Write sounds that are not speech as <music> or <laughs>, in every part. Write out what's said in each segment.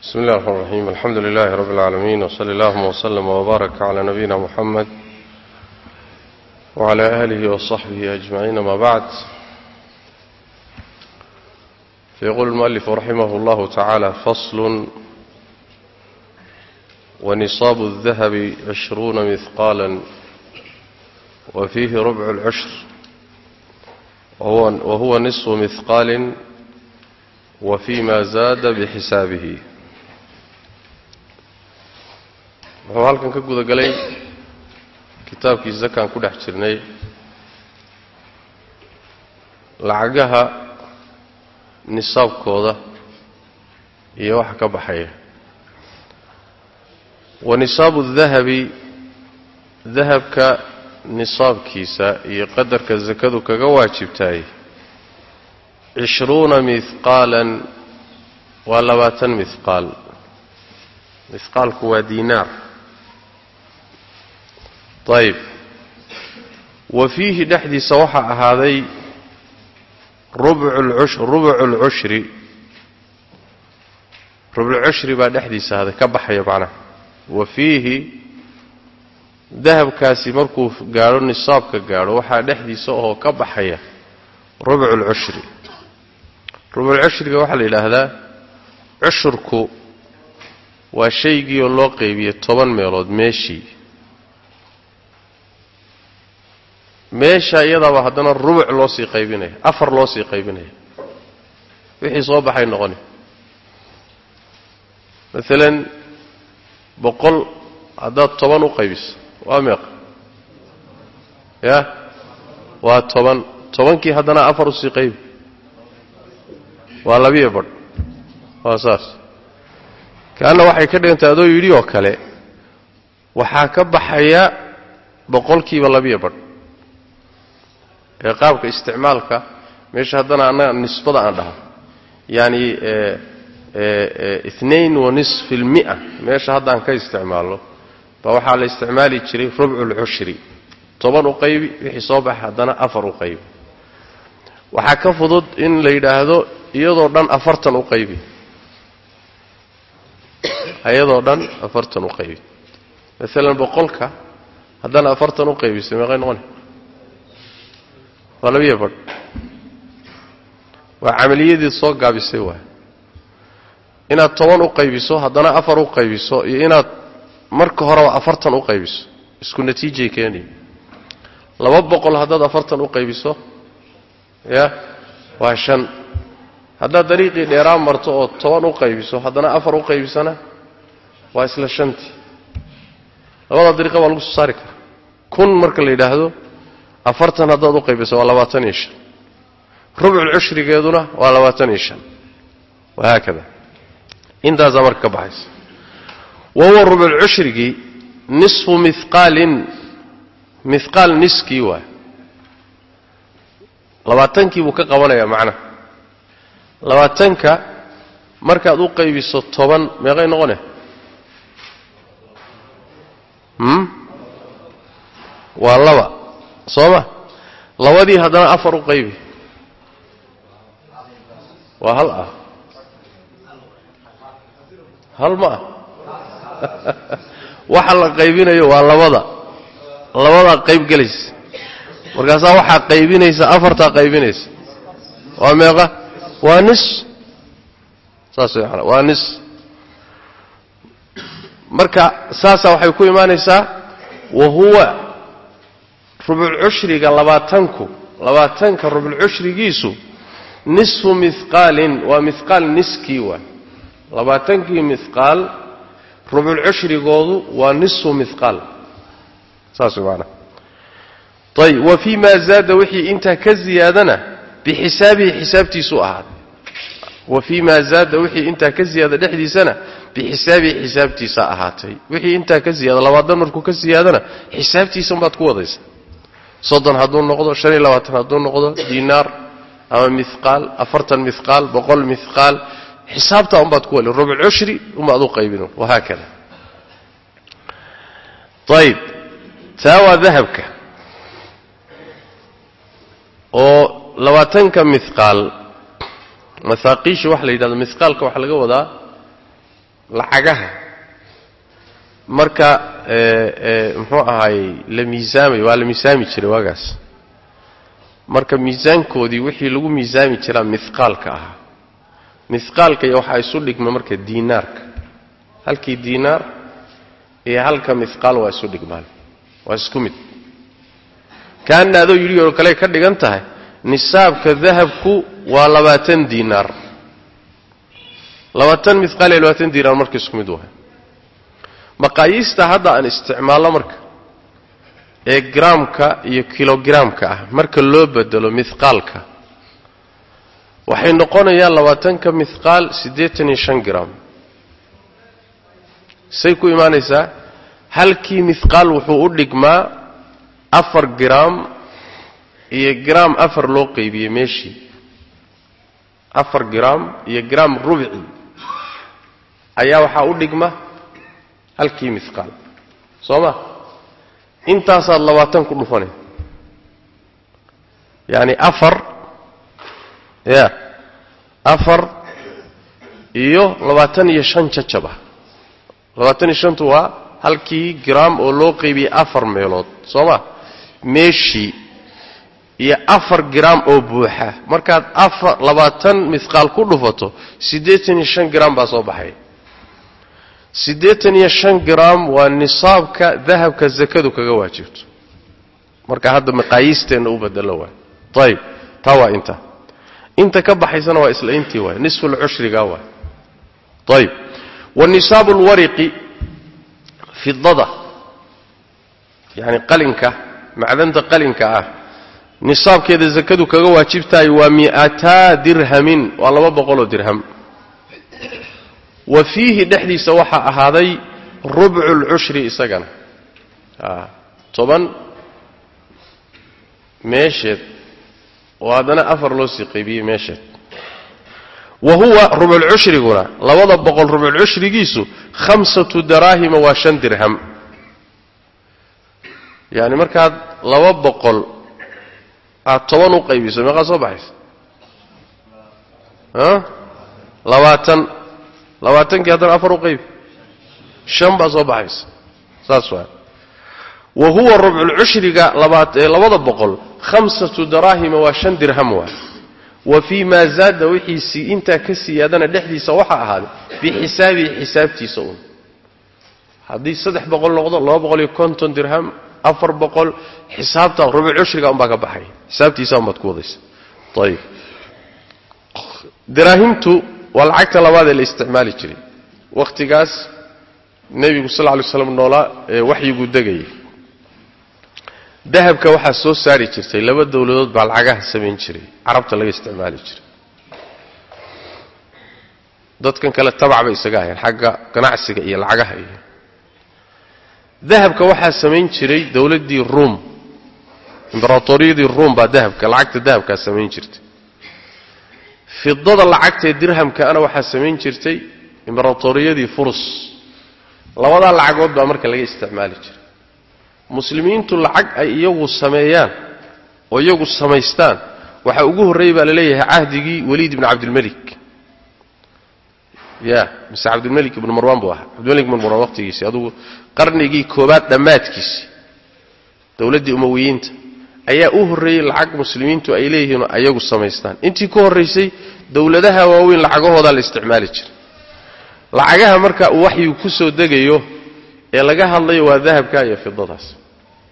بسم الله الرحمن الرحيم الحمد لله رب العالمين وصلى اللهم وسلم وبارك على نبينا محمد وعلى آله وصحبه أجمعين ما بعد فيقول المؤلف رحمه الله تعالى فصل ونصاب الذهب عشرون مثقالا وفيه ربع العشر وهو, وهو نصف مثقال وفيما زاد بحسابه wuxuu halkan ka guda galay kitaabkii zakaan ku dhex jirnay. Lacagaha nisaabkooda iyo waxa ka baxaya. Wa nisaabu dahabi dahabka nisaabkiisa iyo qadarka sakadu kaga waajibtaay cishruuna mihqaalan waa labaatan mihqaal mihqaalku waa diinaar ayb wa fiihi dhexdiisa waxaa ahaaday rubucu lcushri rubulcushri baa dhexdiisa ahaaday ka baxaya macnaha. Wa fiihi dahabkaasi markuu gaadho nisaabka gaadho waxaa dhexdiisa oo ka baxaya rubcu lcushri rubulcushriga waxaa la yidhaahdaa cushurku waa shaygii oo loo qeybiye toban meelood meeshii meesha iyadaaba haddana rubuc loo sii qaybinaya afar loo sii qaybinaya wixii soo baxay noqoni. Maalan boqol haddaad toban u qaybiso waa meeqa? Ya? Waa toban. Tobankii haddana afar u sii qaybi. Waa labiyo badh waa saas. Kaanna waxay ka dhigantay adoo yidhi oo kale waxaa ka baxaya boqolkiiba labiyo badh ee qaabka isticmaalka meesha haddana annaga nisbada aan dhaha. Yacani inain wa nisf ilmia meesha haddaan ka isticmaalno. Baa waxaa la isticmaali jiray rubcu lcushri toban u qaybi wixii soo baxa haddana afar u qaybi. Waxaa ka fudud in la yidhaahdo iyadoo dhan afartan u qaybi. Iyadoo dhan afartan u qaybi. Maalan boqolka haddana afartan u qaybisay meeqay noqoni waa labiya badh waa camaliyadii soo gaabisay waay. Inaad toban u qaybiso haddana afar u qaybiso iyo inaad marka horeba afartan u qaybiso. Isku natiijay keenaya laba boqol haddaad afartan u qaybiso ya waa shan. Haddaad dariiqii dheeraa marto oo toban u qaybiso haddana afar u qaybisana waa isla shantii. Labada dariiqa baa lagu soo saari karaa. Kun marka la yidhaahdo afartan haddaad u qaybiso waa labaatan iyo shan. Rubculcushrigeeduna waa labaatan iyo shan. Wahaakada intaasaa marka ka baxaysa. Wa huwa rubculcushrigii nisfu mihqaalin mihqaal niskii waay labaatankii buu ka qabanayaa macnaha labaatanka markaad u qaybiso toban meeqay noqone? Waa laba soo ma labadii haddana afar u qaybi. Waa hal ah. Hal ma ah. <laughs> Waxa la qaybinayo waa labada. Labadaa qayb gelaysa markaasaa waxaa qaybinaysa afartaa qaybinaysa. Waa meeqa? Waa nis. Saas waa nis. Marka saasaa waxay ku imaanaysaa wa huwa rubulcushriga labaatanku labaatanka rubulcushrigiisu nisfu mihqaalin waa mihqaal niskii labaatankii mihqaal rubulcushrigoodu waa nisfu mihqaal saas way maanaa ayb wa fii ma zaada wixii intaa ka ziyaadana bixisaabihi xisaabtiisu ahaaday wa fii ma zaada wixii intaa ka ziyaada dhexdiisana bixisaabihi xisaabtiisa ahaatay. Wixii intaa ka ziyaada labaatan markuu ka ziyaadana xisaabtiisa unbaad ku wadaysa soddon hadduu noqdo shan iyo labaatan hadduu noqdo diinaar ama mihqaal afartan mihqaal boqol mihqaal xisaabtaa unbaad ku wali rubcushri unbaad u qaybin wahaakada ayib taa waa dahabka oo labaatanka mihqaal masaaqiisha waxa la yidhahdo mihqaalka waxaa laga wadaa lacagaha marka muxuu ahaayey la miisaamay waa la miisaami jiray waagaas marka miisaankoodii wixii lagu miisaami jiraa mihqaalka ahaa mihqaalka iyo waxaa isu dhigma marka diinaarka. Halkii diinaar iyo halka mihqaal waa isu dhigmaan waa isku mid. Kaana adoo yidhi oo kale ka dhigan tahay nisaabka dahabku waa labaatan diinaar. Labaatan mihqaal iyo labaatan diinaar marka isku mid wahay maqaayiista hadda aan isticmaalno marka ee garaamka iyo kilogaraamka ah marka loo bedelo mihqaalka waxay noqonayaan labaatanka mihqaal siddeetan iyo shan gram. Say ku imaanaysaa halkii mihqaal wuxuu u dhigmaa afar garaam iyo garaam afar loo qaybiyey meeshii afar garaam iyo garaam rubci ayaa waxaa u dhigma halkii mihqaal soo ma intaasaad labaatan ku dhufanay yacani afar ya afar iyo labaatan iyo shan jajab ah labaatan iyo shantu waa halkii garaam oo loo qaybiyey afar meelood. Soo ma meeshii iyo afar garaam oo buuxa. Markaad afar labaatan mihqaal ku dhufato siddeetan iyo shan garaam baa soo baxay siddeetan iyo shan garaam waa nisaabka dahabka zakadu kaga waajibto. Marka hadda maqaayiisteenna u bedelo waay. Ayib taa waa inta. Inta ka baxaysana waa isla intii waay. Nisfulcushriga waay. Ayib wanisaabu lwariqi fidada yani qalinka macdanta qalinka ah nisaabkeeda zakadu kaga waajibtahay waa mi'ataa dirhamin waa laba boqoloo dirham wa fiihi dhexdiisa waxaa ahaaday rubcu lcushri isagana. Toban meesheed. Oo haddana afar loo sii qaybiyey meesheed. Wa huwa rubculcushriguna labada boqol rubculcushrigiisu khamsatu daraahima waa shan dirham. Yani markaad laba boqol aad toban u qaybiso meeqaa soo baxaysa? Labaatan labaatankii haddana afar u qaybi shan baa soo baxaysa. Saas waa. Wa huwa rubculcushriga labada boqol khamsatu daraahima waa shan dirham waa. Wa fii maa zaada wixiisii intaa ka siyaadana dhexdiisa waxaa ahaaday bixisaabihi xisaabtiisa un haddii saddex boqol noqdo laba boqol iyo konton dirham afar boqol xisaabta rubculcushriga unbaa ka baxay. Xisaabtiisa unbaad ku wadaysa ayib daraahimtu waa lacagta labaad ee la isticmaali jiray. Wakhtigaas nebigu sal lla slam noolaa ee waxyiguu degayay. Dahabka waxaa soo saari jirtay. Laba dowladood baa lacagaha samayn jiray. Carabta laga isticmaali jiray. Dadkan kale tabac bay isaga ahayn xagga ganacsiga iyo lacagaha iyo. Dahabka waxaa samayn jiray dowladdii ruum. Imberatoriyadii ruum baa dahabka lacagta dahabkaa samayn jirtay fidada lacagtaee dirhamkaana waxaa samayn jirtay imberatoriyadii furus. Labadaa lacagood baa marka laga isticmaali jiray. Muslimiintu lacag ay iyagu sameeyaan oo iyagu samaystaan waxaa ugu horreeyey baa la leeyahay cahdigii waliid ibni cabdilmelik ya mise cabdilmelik ibnu marwaan buu ahaa. Cabdilmelik ibnu marwaan waqtigiisii adugu qarnigii koobaad dhammaadkiisii dowladdii umawiyiinta ayaa u horreeyey lacag muslimiintu ay leeyihiin ayagu samaystaan. Intii ka horraysay dowladaha waaweyn lacagahoodaa la isticmaali jiray. Lacagaha marka uu waxyigu ku soo degayo ee laga hadlayo waa dahabka iyo fidadaas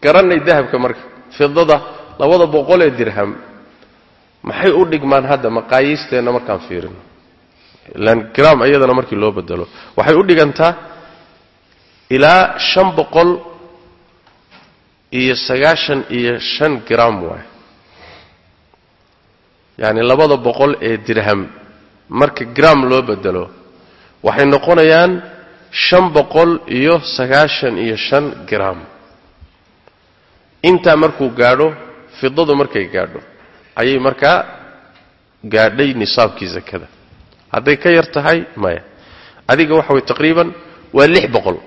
garanay dahabka marka. Fidada labada boqolee dirham maxay u dhigmaan hadda maqaayiisteenna markaan fiirino? Ilaan gram iyadana markii loo bedelo waxay u dhigantaa ilaa shan boqol iyo sagaashan iyo shan gram waay. Yacni labada boqol ee dirham. Marka gram loo bedelo waxay noqonayaan shan boqol iyo sagaashan iyo shan gram. Intaa markuu gaadho fidadu markay gaadho ayay markaa gaadhay nisaabkii zakada. Hadday ka yar tahay maya. Adiga waxa way taqriiban waa lix boqol.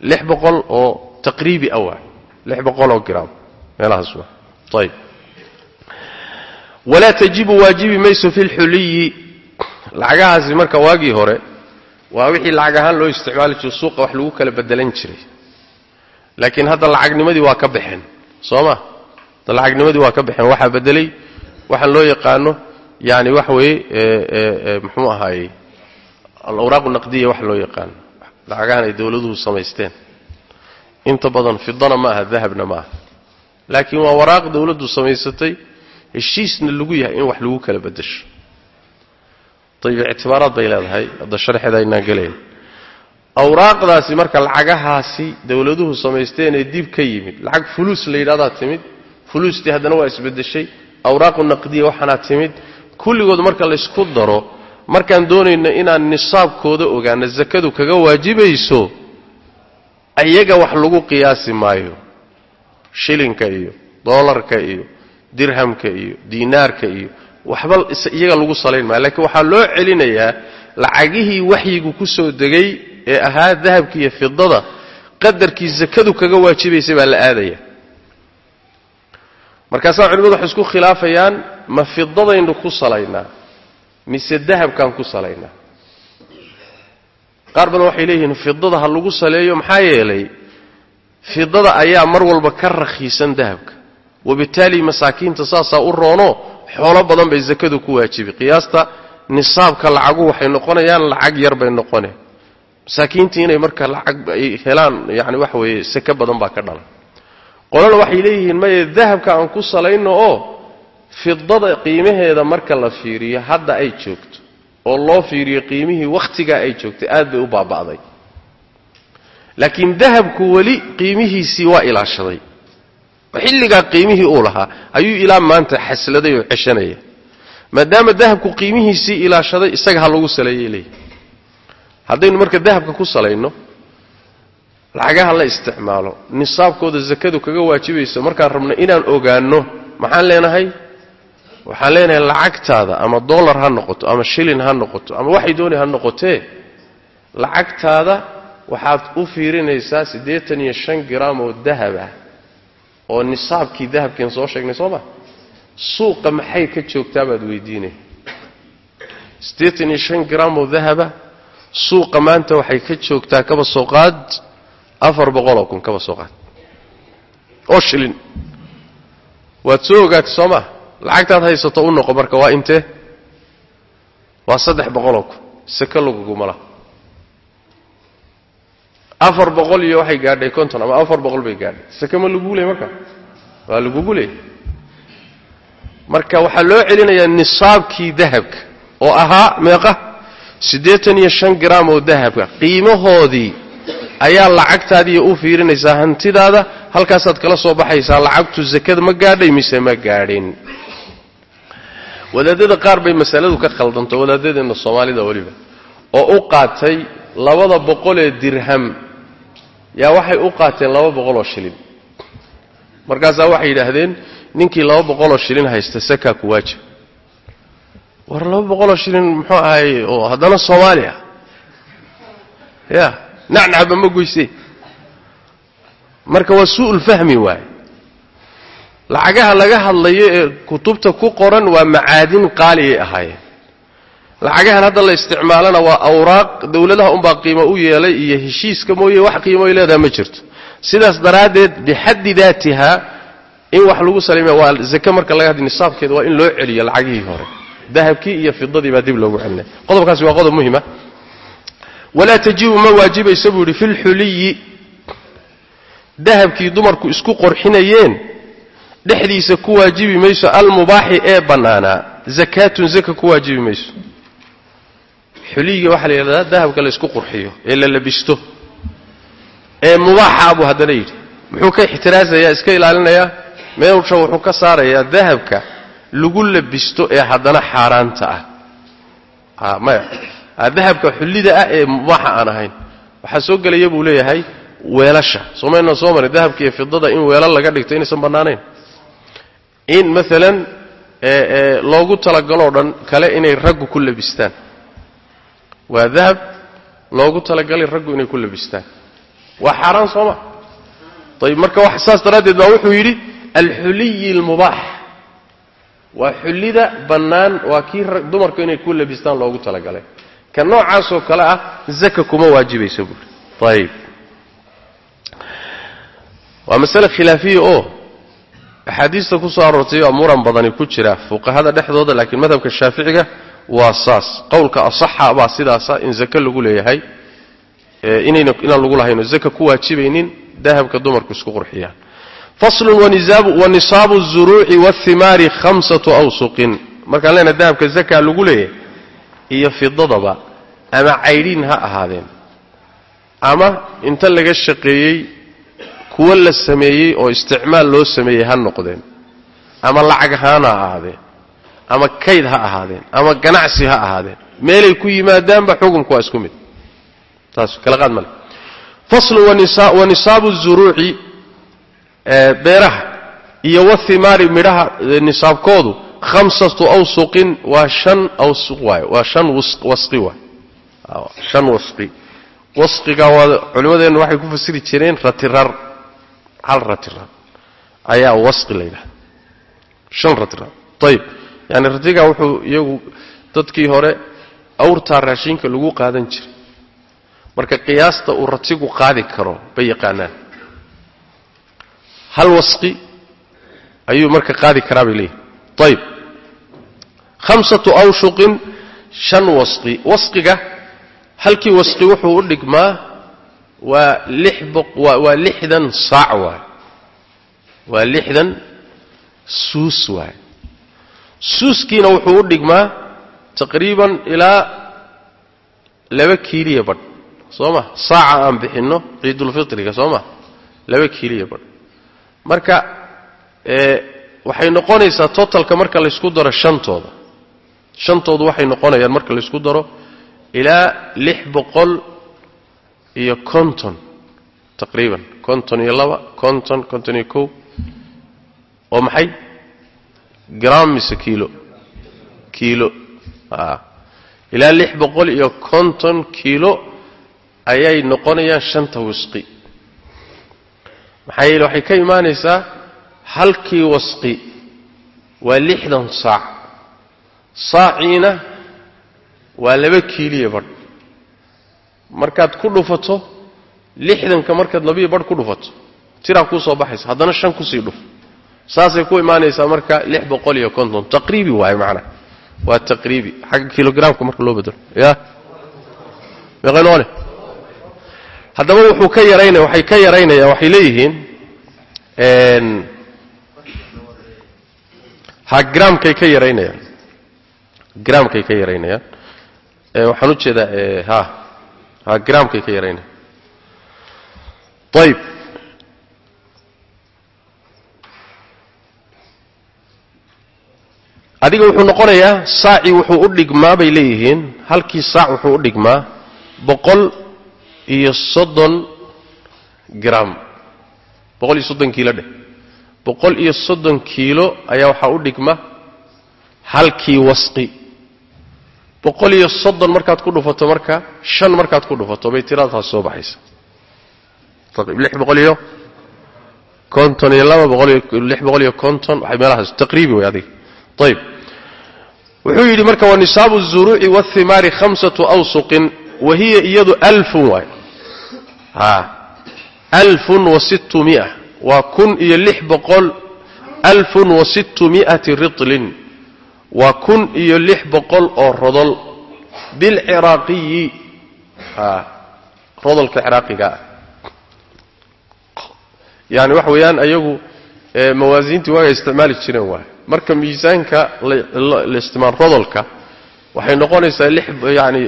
Lix boqol oo taqriibi awa lix boqol oo gram. Meelahaas waa ayib walaa tajibu waajibi mayso fi lxuliyi lacagahaasi marka waagii hore waa wixii lacag ahaan loo isticmaali jiro suuqa wax lagu kala bedelan jiray. Laakiin hadda lacagnimadii waa ka baxeen soo ma? Hadda lacagnimadii waa ka baxeen waxaa bedelay waxaan loo yaqaano yani waxa weeye muxuu ahaayey alawraaqu naqdiya wax loo yaqaano. Lacagahan ay dowladuhu samaysteen inta badan fidana ma aha dahabna ma aha laakiin waa waraaq dowladdu samaysatay heshiisna lagu yahay in wax lagu kala bedesho ayib ictibaaraad bay leedahay hadda sharxeeda aynaan gelayn awraaqdaasi marka lacagahaasi dowladuhu samaysteen ee dib ka yimid lacag fuluus la yidhahdaa timid fuluustii haddana waa isbedeshay awraaqu naqdiya waxaanaa timid kulligood marka laysku daro markaan doonayno inaan nisaabkooda ogaano sakadu kaga waajibayso iyaga wax lagu qiyaasi maayo. Shilinka iyo doolarka iyo dirhamka iyo diinaarka iyo waxba iyaga lagu salayn maayo. Laakiin waxaa loo celinayaa lacagihii waxyigu ku soo degay ee ahaa dahabka iyo fidada qadarkii sakadu kaga waajibaysay baa la aadaya. Markaasaa culimadu waxay isku khilaafayaan ma fidadaynu ku salaynaa mise dahabkaan ku salaynaa qaar badan waxay leeyihiin fidada ha lagu saleeyo maxaa yeelay fidada ayaa mar walba ka rakhiisan dahabka. Wabitaali masaakiinta saasaa u roono xoolo badan bay sakadu ku waajibi. Qiyaasta nisaabka lacagu waxay noqonayaan lacag yar bay noqone. Masaakiintii inay marka lacag ay helaan yani waxa weeye sake badan baa ka dhalan. Qolana waxay leeyihiin maye dahabka aan ku salayno oo fidada qiimaheeda marka la fiiriyo hadda ay joogto oo loo fiiriyo qiimihii wakhtigaa ay joogtay aad bay u baaba'day. Laakiin dahabku weli qiimihiisii waa ilaashaday. Xilligaa qiimihii uu lahaa ayuu ilaa maanta xasladay oo ceshanaya. Maadaama dahabku qiimihiisii ilaashaday isaga ha lagu saleeyay leeyihi haddaynu marka dahabka ku salayno lacagaha la isticmaalo nisaabkooda sakadu kaga waajibayso markaan rabno inaan ogaanno maxaan leenahay waxaan leenahay lacagtaada ama dollar ha noqoto ama shilin ha noqoto ama waxay dooni ha noqotee lacagtaada waxaad u fiirinaysaa siddeetan iyo shan gram oo dahab ah oo nisaabkii dahabkeen soo sheegnay soo ma? Suuqa maxay ka joogtaa baad weydiinay siddeetan iyo shan gram oo dahaba suuqa maanta waxay ka joogtaa kaba soo qaad afar boqoloo kun kaba soo qaad. Oo shilin waad soo ogaatay soo maa lacagtaad haysato u noqo marka waa intee waa saddex boqoloo kun seke laguguma laha afar boqol iyo waxay gaadhay konton ama afar boqol bay gaadhay. Seke ma lagugu leey marka? Waa lagugu leey marka waxaa loo celinayaa nisaabkii dahabka oo ahaa meeqa? Siddeetan iyo shan gram oo dahabka. Qiimahoodii ayaa lacagtaadiiyo u fiirinaysaa hantidaada halkaasaad kala soo baxaysaa lacagtu sakada ma gaadhay mise ma gaadhin wadaadada qaar bay masaladu ka khaldanto wadaadadeenna soomaalida weliba oo u qaatay labada boqolee dirham. Yaa waxay u qaateen laba boqoloo shilin. Markaasaa waxay yidhaahdeen ninkii laba boqoloo shilin haysta sakaa ku waajib war laba boqoloo shilin muxuu ahay oo haddana soomaali ah. Ya nacnacba ma goyse marka waa suu'ul fahmi waaye lacagaha laga hadlayo ee kutubta ku qoran waa macaadin qaaliyay ahaayeen. Lacagahan hadda la isticmaalana waa awraaq dowladaha unbaa qiimo u yeelay iyo heshiiska mooye wax qiimoy leedaha ma jirto. Sidaas daraaddeed bixaddi daatiha in wax lagu salayma waa zake marka laga hadli nisaabkeeda waa in loo celiyo lacagihii hore. Dahabkii iyo fidadii baa dib loogu celinaya qodobkaasi waa qodob muhima walaa tajibu ma waajibaysa buu yidhi fi lxuliyi dahabkii dumarku isku qorxinayeen dhexdiisa ku waajibi mayso almubaaxi ee bannaanaa zakaatun zaka ku waajibi mayso. Xuliyiga waxaa la yidhahdaa dahabka la isku qurxiyo ee la labisto. Ee mubaaxa buu haddana yidhi. Muxuu ka ixtiraasayaa iska ilaalinayaa meesha wuxuu ka saarayaa dahabka lagu labisto ee haddana xaaraanta ah. Maya. Dahabka xullida ah ee mubaaxa aan ahayn. Waxaa soo gelaya buu leeyahay weelasha. Somayna soo marin dahabka iyo fidada in weelal laga dhigto inaysan bannaanayn in maalan loogu talagaloo dhan kale inay raggu ku labistaan. Waa dahab loogu talagalay raggu inay ku labistaan. Waa xaaraan sooma. Ayib marka saas daraaddeed baa wuxuu yidhi alxuliyi almubaax. Waa xullida bannaan waa kii dumarku inay ku labistaan loogu talagalay ka noocaasoo kale ah zaka kuma waajibaysa buuri ayib waa masale khilaafiya oo axaadiista ku soo aroortay oo muran badani ku jira fuqahada dhexdooda laakiin madhabka shaaficiga waa saas qowlka asaxa baa sidaasa in zake lagu leeyahay inayna inaan lagu lahayno zaka ku waajibaynin dahabka dumarku isku qurxiyaan faslun wanisaabu الzuruuci wاhimaari hamsatu awsuqin markaan leenahay dahabka zaka lagu leeyahay iyo fidadaba ama caydhiin ha ahaadeen ama inta laga shaqeeyey kuwo la sameeyey oo isticmaal loo sameeyey ha noqdeen. Ama lacag ahaana ha ahaadeen. Ama kayd ha ahaadeen. Ama ganacsi ha ahaadeen. Meelay ku yimaadaanba xukunku waa isku mid. Taas kala qaad male. Faslun wanisaabu الzuruuci beeraha iyo wahimaari midhaha nisaabkoodu hamsatu awsuqin waa shan awsuq waay. Waa shan wasqi waay. Shan wasqi. Wasqiga waa culimmadeennu waxay ku fasiri jireen ratirar hal ratirar ayaa wasqi la yidhahda shan ratirar ayib yani ratiga wuxuu iyagu dadkii hore awrtaa raashinka lagu qaadan jiray. Marka qiyaasta uu ratigu qaadi karo bay yaqaanaan. Hal wasqi ayuu marka qaadi karaa bay leeyihiin ayib hamsatu awshuqin shan wasqi. Wasqiga halkii wasqi wuxuu u dhigmaa waa waa lixdan saac waay. Waa lixdan suus waay. Suuskiina wuxuu u dhigmaa taqriiban ilaa laba kiiliya badh. Soo ma? Saaca aan bixinno ciidulfitriga soo ma? Laba kiiliya badh. Marka waxay noqonaysaa totalka marka laysku daro shantooda. Shantoodu waxay noqonayaan marka laysku daro ilaa lix boqol iyo konton taqriiban. Konton iyo laba konton konton iyo kow. Oo maxay? Gram mise kiilo? Kiilo. Ilaa lix boqol iyo konton kiilo ayay noqonayaan shanta wisqi maxaa yeele waxay ka imaanaysaa halkii wasqi waa lixdan saac. Saaciina waa laba kiiliya badh markaad ku dhufato lixdanka markaad labiyo badh ku dhufato tiraa kuu soo baxaysa haddana shan ku sii dhuf. Saasay ku imaanaysaa marka lix boqol iyo konton. Taqriibi waaye macnaa waa taqriibi. Xagga kilogramka marka loo bedelo. Ya? Meeqay noqone haddaba wuxuu ka yaraynaya waxay ka yaraynayaan waxay leeyihiin ha gramkay ka yaraynayaan. Gramkay ka yaraynayaan. Waxaan u jeedaa ha ha gramkay ka yaraynayaan ayib adiga wuxuu noqonayaa saacii wuxuu u dhigmaa bay leeyihiin. Halkii saac wuxuu u dhigmaa boqol iyo soddon gram. Boqol iyo soddon kiilo dheh. Boqol iyo soddon kiilo ayaa waxaa u dhigma halkii wasqi boqol iyo soddon markaad ku dhufato marka shan markaad ku dhufato bay tiradaas soo baxaysa lix boqol iyo konton iyo laba boqoliyo lix boqol iyo konton waxay meelahaas taqriibi way adiga ayib wuxuu yidhi marka wa nisaabu الzuruuci wاhimaari hamsatu awsuqin wa hiya iyadu alfun waay a alfun wa sittu mia waa kun iyo lix boqol alfun wa sittu mi'ati ritlin waa kun iyo lix boqol oo rodol. Bilciraaqiyi a rodolka ciraaqiga ah yani waxa weeyaan ayagu mawaasiintii waaga isticmaali jireen waay. Marka miisaanka la isticmaal rodolka waxay noqonaysaa yani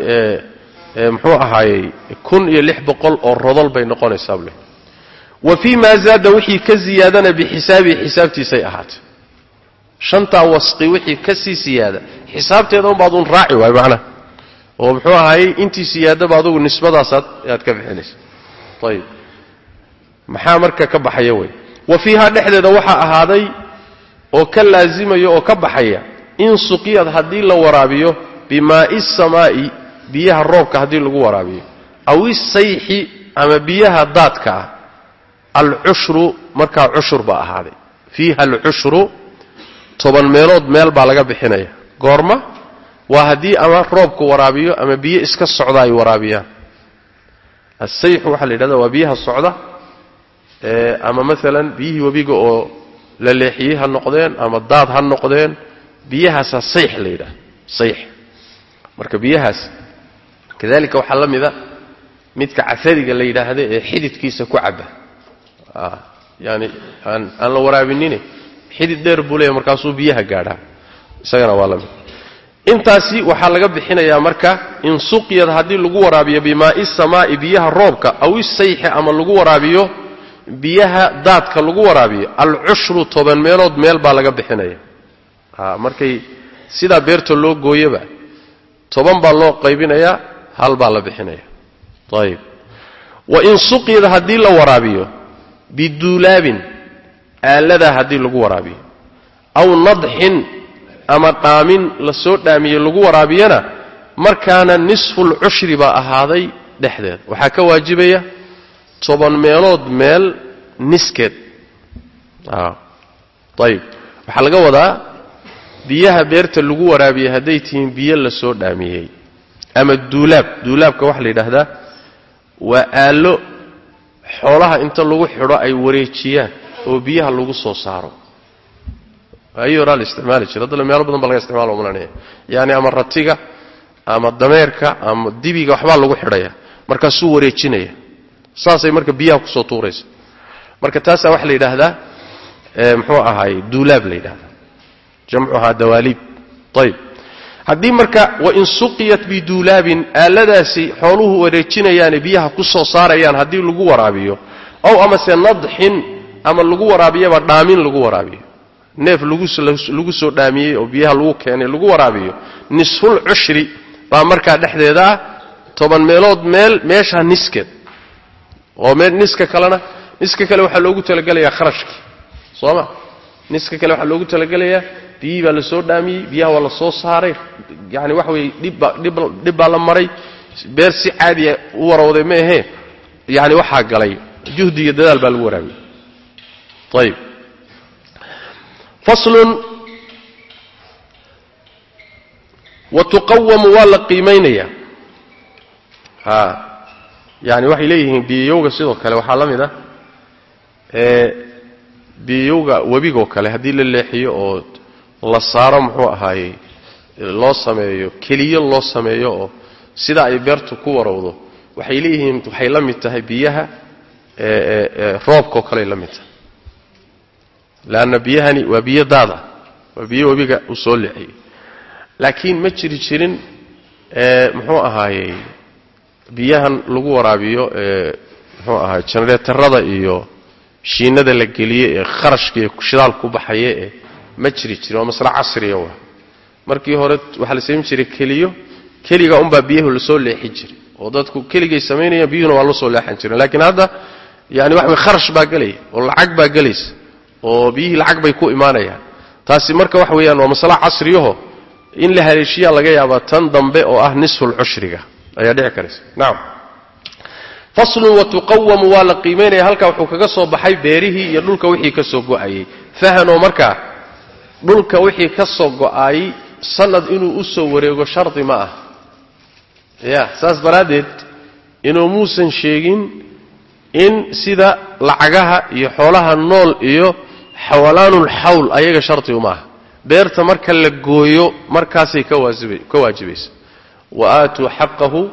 muxuu ahaayey kun iyo lix boqol oo rodol bay noqonaysaa bule. Wa fii maa zaada wixii ka ziyaadana bixisaabihi xisaabtiisay ahaatay shantaa wasqi wixii ka sii siyaada. Xisaabteeda unbaad un raaci waay macnaha oo muxuu ahaayey intii siyaadaba adugu nisbadaasaad aad ka bixinaysa. Ayib maxaa marka ka baxaya wey wa fiihaa dhexdeeda waxaa ahaaday oo ka laazimaya oo ka baxaya in suqiyad haddii la waraabiyo bimaa'i samaa'i biyaha roobka haddii lagu waraabiyo aw isayxi ama biyaha daadka ah alcushru markaa cushur baa ahaaday. Fiiha alcushru toban meelood meel baa laga bixinaya. Goorma waa haddii ama roobku waraabiyo ama biyo iska socda ay waraabiyaan. Asayxu waxaa la yidhahda waa biyaha socda ama maalan biyihii webiga oo la leexiyey ha noqdeen ama daad ha noqdeen biyahaasaa sayx la yidhahda sayx. Marka biyahaas kadalika waxaa la mida midka cafariga la yidhaahda ee xididkiisa ku caba yani aan aan la waraabinine xidid dheer buu leeyahy markaasuu biyaha gaadhaa. Isagana waa la mid. Intaasi waxaa laga bixinayaa marka in suqyad haddii lagu waraabiyo bimaai samaa'i biyaha roobka aw isayxi ama lagu waraabiyo biyaha daadka lagu waraabiyo alcushru toban meelood meel baa laga bixinaya. Markay sidaa beerta loo gooyoba toban baa loo qaybinayaa hal baa la bixinaya. Ayib wa in suqyad haddii la waraabiyo biduulaabin aaladaa haddii lagu waraabiyo. Aw nadxin ama dhaamin la soo dhaamiye lagu waraabiyana markaana nisfulcushri baa ahaaday dhexdeed. Waxaa ka waajibaya toban meelood meel niskeed. Ayib waxaa laga wadaa biyaha beerta lagu waraabiyey hadday tihiin biyo la soo dhaamiyey. Ama duulaab. Duulaabka waxaa la yidhaahdaa waa aallo xoolaha inta lagu xidho ay wareejiyaan oo biyaha lagu soo saaro. Ayii horaa la isticmaali jira haddana meelo badan baa laga isticmaalo malanaya yaani ama ratiga ama dameerka ama dibiga waxbaa lagu xidhaya. Markaasuu wareejinaya. Saasay marka biyaha ku soo tuuraysa. Marka taasaa waxaa la yidhaahdaa muxuu ahaay duulaab la yidhahdaa jamcuhaa dawaaliib. Ayib haddii marka wain suqiyat biduulaabin aaladaasi xooluhu wareejinayaane biyaha ku soo saarayaan haddii lagu waraabiyo ow amase nadxin ama lagu waraabiyaba dhaamin lagu waraabiyo neef lagu soo dhaamiyey oo biyaha lagu keenay lagu waraabiyo. Nisful cushri baa markaa dhexdeeda ah toban meelood meel meeshaa niskeed. Oo niska kalena niska kale waxaa loogu talagelayaa kharashkii sooma niska kale waxaa loogu talagelayaa biyihii baa la soo dhaamiyey biyaha waa la soo saaray. Yani waxa weye dhib baa la maray. Beer si caadiya u warawday ma ahee? Yani waxaa galay juhdi iyo dadaal baa lagu waraabiyey ayib faslun wa waa la qiimaynayaa a yani waxay leeyihiin biyayowga sidoo kale waxaa la mid ah biyayowga webigoo kale haddii la leexiyo oo la saaro muxuu ahaayey loo sameeyo keliyo loo sameeyo oo sida ay beertu ku warowdo waxay leeyihiin waxay la mid tahay biyaha roobkaoo kaley la mid tahay leanna biyahani waa biyo daada waa biyo webiga uu soo laakiin ma jiri jirin muxuu ahaayey biyahan lagu waraabiyo muxuu ahaay jenereetarada iyo shiinada la geliye ee kharashka iyo shidaal ku baxaye ee ma jiri jirin waa masle casriya waa markii hore waxaa la samayn jiray keliyo keliga unbaa biyahu la soo leexin jiray oo dadku keligay samaynayaan biyuhuna waa la soo leexan jiren laakiin hadda yani waxa way kharash baa gelaya oo lacag baa gelaysa oo biyihii lacag bay ku imaanayaan. Taasi marka waxa weeyaan waa masale casriyaho. In la haleeshiyaa laga yaabaa tan dambe oo ah nisful cushriga. Ayaa dhici karaysa. Nacam faslun wa tuqawamu waa la qiimaynaya halkaa wuxuu kaga soo baxay beerihii iyo dhulka wixii ka soo go'ayey fahanoo markaa dhulka wixii ka soo go'aayey sanad inuu u soo wareego shardi ma ah ya saas daraaddeed inuu muusan sheegin in sida lacagaha iyo xoolaha nool iyo xawalaanulxawl ayaga shardi uma aha beerta marka la gooyo markaasay ka waajibaysa. Wa aatuu xaqahu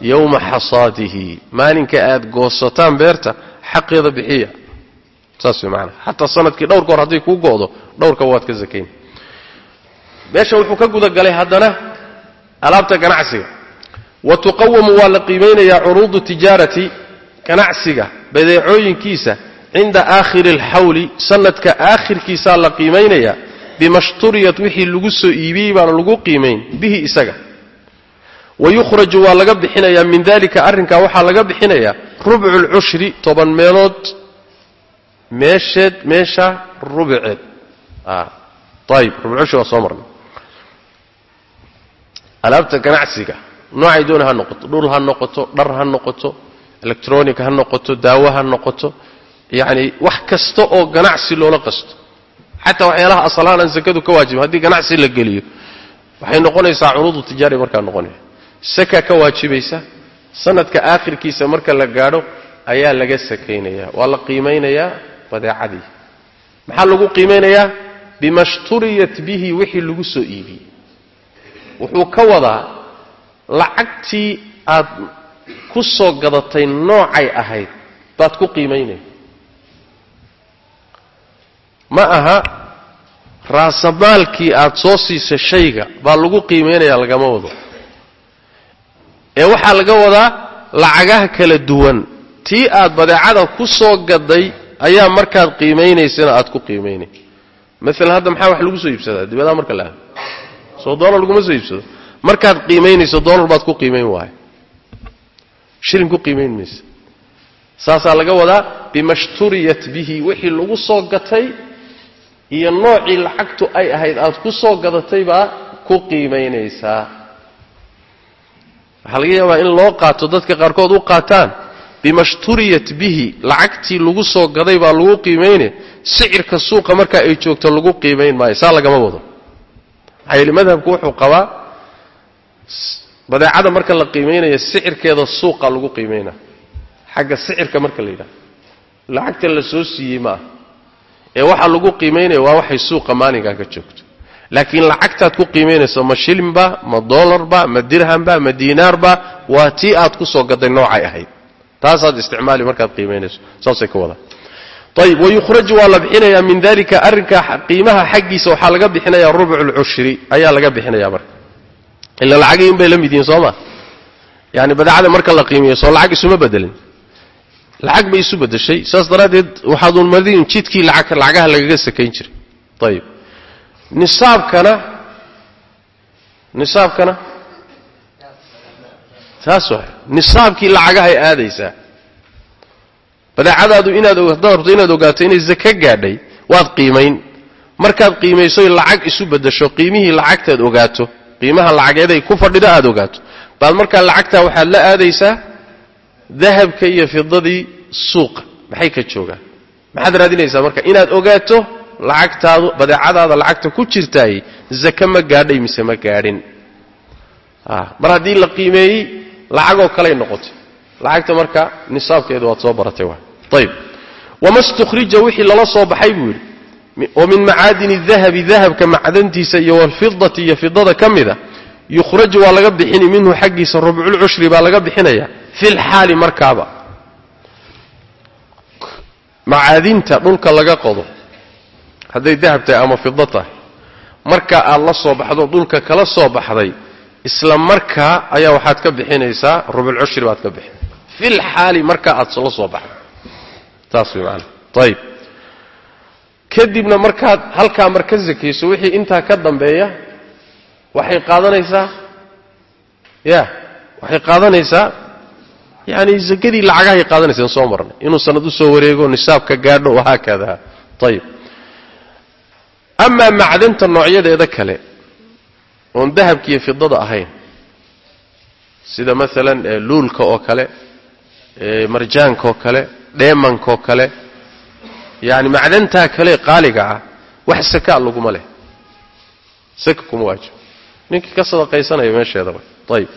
yowma xasaadihi. Maalinka aad goosataan beerta xaqeeda bixiya. Saas way maanaa xataa sannadkii dhowr goor hadday kuu go'do dhowrka waad ka sakayn meesha wuxuu ka gudagalay haddana alaabta ganacsiga. Wa tuqawamu waa la qiimaynayaa curuudu tijaarati ganacsiga badeecooyinkiisa cinda aakhiri alxawli sanadka aakhirkiisaa la qiimaynayaa bimashturiyat wixii lagu soo iibiyey baana lagu qiimayn bihi isaga. Wa yukhraju waa laga bixinayaa min dalika arrinkaa waxaa laga bixinayaa rubcu lcushri toban meelood meesheed meesha rubceed. Ayib rubcushri waa soo marnay. Alaabta ganacsiga noocay doona ha noqoto dhul ha noqoto dhar ha noqoto electronic ha noqoto daawo ha noqoto yacni wax kasta oo ganacsi loola qasto. Xataa waxyaalaha asalahaan aan sakadu ka waajibin haddii ganacsi la geliyo. Waxay noqonaysaa curuudu tijaari markaa noqonaya. Saka ka waajibaysa sanadka aakhirkiisa marka la gaadho ayaa laga sakaynaya waa la qiimaynayaa badeecadii. Maxaa lagu qiimaynayaa? Bima shturiyat bihi wixii lagu soo iibiyey wuxuu ka wadaa lacagtii aad ku soo gadatay noocay ahayd baad ku qiimaynaya ma aha raasamaalkii aad soo siisay shayga baa lagu qiimaynaya lagama wado ee waxaa laga wadaa lacagaha kala duwan. Tii aad badeecada ku soo gaday ayaa markaad qiimaynaysana aad ku qiimaynay maalan hadda maxaa wax lagu soo iibsadaa? Dibadaha marka la soo doolar laguma soo iibsado. Markaad qiimaynayso doolar baad ku qiimayn waayo shilin ku qiimayn maysa. Saasaa laga wadaa bima shturiyat bihi wixii lagu soo gatay iyo noocii lacagtu ay ahayd aad ku soo gadatay baa ku qiimaynaysaa waxaa laga yaabaa in loo qaato dadka qaarkood u qaataan bima shturiyat bihi lacagtii lagu soo gaday baa lagu qiimayne sicirka suuqa marka ay joogto lagu qiimayn maayo saa lagama wado. Maxaa yeele madhabku wuxuu qabaa badeecada marka la qiimaynaya sicirkeeda suuqa lagu qiimaynaa xagga sicirka marka la yidhaha lacagta la soo siiyey ma ah ee waxa lagu qiimaynaya waa waxay suuqa maalinkaa ka joogto. Laakiin lacagtaad ku qiimaynayso ma shilinba ma doolarba ma dirhamba ma diinaarba waa tii aad ku soo gaday noocay ahayd. Taasaad isticmaali markaad qiimaynayso saasay ka wadaa ayib wayukhraju waa la bixinayaa min dalika arrinka qiimaha xaggiisa waxaa laga bixinayaa rubcu lcushri ayaa laga bixinaya marka. Ila lacagii unbay la mid yihiin soo ma? Yani badeecada marka la qiimiyo soo lacag isuma bedelin lacag bay isu bedeshay saas daraaddeed waxaad unmadin jidkii lacagaha lagaga sakayn jiray. Ayib nisaabkana nisaabkana? Taas waay. Nisaabkii lacagahay aadaysaa. Badeecadaadu inaad haddaad rabto inaad ogaato inay zake gaadhay waad qiimayn. Markaad qiimaysoy lacag isu bedesho qiimihii lacagtaad ogaato qiimaha lacageeday ku fadhido aad ogaato. Baad markaa lacagtaa waxaad la aadaysaa dahabka iyo fidadii suuqa maxay ka joogaan? Maxaad raadinaysaa marka inaad ogaato lacagtaadu badeecadaada lacagta ku jirtaay zake ma gaadhay mise ma gaadhin? Mar haddii la qiimeeyey lacagoo kaley noqotay. Lacagta marka nisaabkeedu waad soo baratay wa ayib wama stukhrija wixii lala soo baxay buu yidhi. Oo min macaadini dahabi dahabka macdantiisa iyo walfidati iyo fidada ka mida yukhraju waa laga bixini minhu xaggiisa rubculcushri baa laga bixinaya fi lxaali markaaba macaadinta dhulka laga qodo hadday dahab tahay ama fido tahay marka aad la soo baxdo dhulka kala soo baxday isla markaa ayaa waxaad ka bixinaysaa rubulcushri baad ka bixin fil xaali markaa aad la soo baxdo taas way maana ayib kadibna markaad halkaa mar ka sakayso wixii intaa ka dambeeya waxay qaadanaysaa ya waxay qaadanaysaa yani zakadii lacagahay qaadanaysa soo marnay. Inuu sanad u soo wareego nisaabka gaadho wahaakada ayib amaa macdanta noocyadeeda kale oon dahabkiiyo fidada ahayn sida maalan luulka oo kale marjaanka oo kale dheemanka oo kale yani macdantaa kale qaaliga ah wax sakaa laguma leh. Saka kuma waajibo ninkii ka sadaqaysanaya meesheedaba. Ayib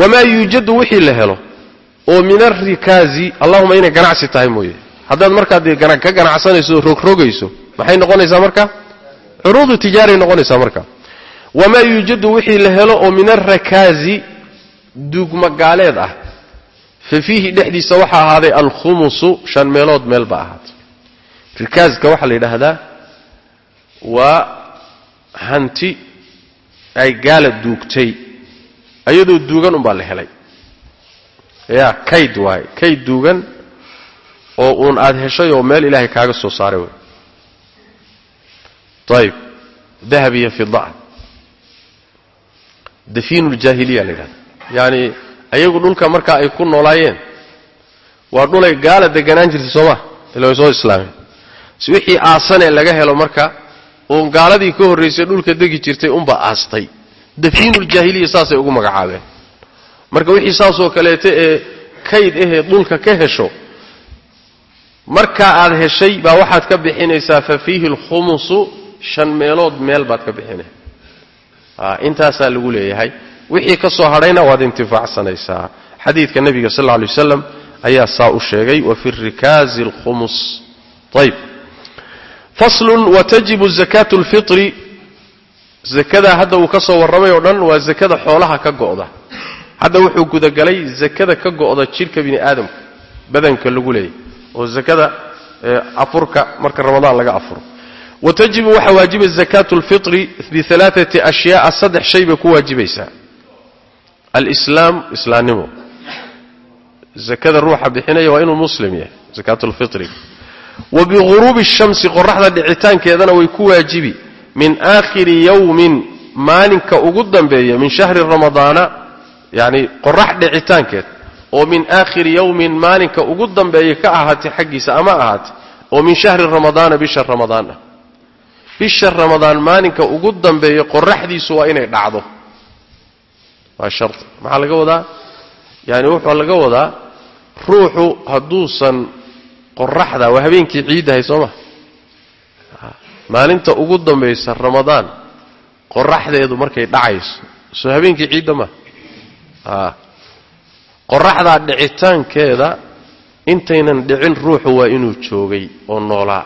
wamaa yuujadu wixii la helo oo min alrikaazi allahuma inay ganacsi tahay mooye. Haddaad markaa dee ka ganacsanayso oo rogrogayso maxay noqonaysaa marka? Curuudu tijaaray noqonaysaa marka. Wamaa yuujadu wixii la helo oo min alrakaazi duugmagaaleed ah. Fa fiihi dhexdiisa waxaa ahaaday alkhumusu shan meelood meel baa ahaatay. Rikaaska waxaa la yidhaahdaa waa hanti ay gaala duugtay ayadoo duugan umbaa la helay ya kayd waaye kayd duugan oo uun aad heshay oo meel ilaahay kaaga soo saaray wey ayib dahab iyo fidaa dafiinu ljaahiliya la yidhahda yaani ayagu dhulka markaa ay ku noolaayeen waa dhulay gaala deganaan jirtay sooma ila way soo islaameen. Si wixii aasanee laga helo marka uun gaaladii ka horraysay dhulka degi jirtay unbaa aastay. Dafiinuuljaahiliya saasay ugu magacaabeen marka wixii saasoo kaleeta ee kayd ahee dhulka ka hesho markaa aad heshay baa waxaad ka bixinaysaa fa fiihi alkhumusu shan meelood meel baad ka bixinay intaasaa lagu leeyahay. Wixii ka soo hadhayna waad intifaacsanaysaa. Xadiidka nebiga sal lla lay waslam ayaa saa u sheegay wa fi rikaazi alkhumus. Ayb faslun watajibu zakaatu lfitri zakadaa hadda uu ka soo warramay oo dhan waa zakada xoolaha ka go'da hadda wuxuu gudagalay zakada ka go'da jidhka bini aadamka badanka lagu leeyahy oo zakada afurka marka ramadaan laga afuro. Watajibu waxaa waajiba zakaatu lfitri bialaaati ashyaaa saddex shay bay ku waajibaysaa alislaam islaamnimo. Zakada ruuxa bixinaya waa inuu muslim yahay zakaatu lfitri wa biguruubi shamsi qoraxda dhicitaankeedana way ku waajibi. Min aakhiri yowmin maalinka ugu dambeeya min shahri ramadaana yacni qorax dhicitaankeed oo min aakhiri yowmin maalinka ugu dambeeya ka ahaatay xaggiisa ama ahaatay oo min shahri ramadaana bisha ramadaan. Ah bisha ramadaan maalinka ugu dambeeya qoraxdiisu waa inay dhacdo. Waa shari maxaa laga wadaa? Yani wuxuu laga wadaa ruuxu hadduusan qoraxda waa habeenkii ciiddahay soo ma? Maalinta ugu dambaysa ramadaan qoraxdeedu markay dhacayso. Soo habeenkii ciidda ma? a qoraxdaa dhicitaankeeda intaynan dhicin ruuxu waa inuu joogay oo noolaa.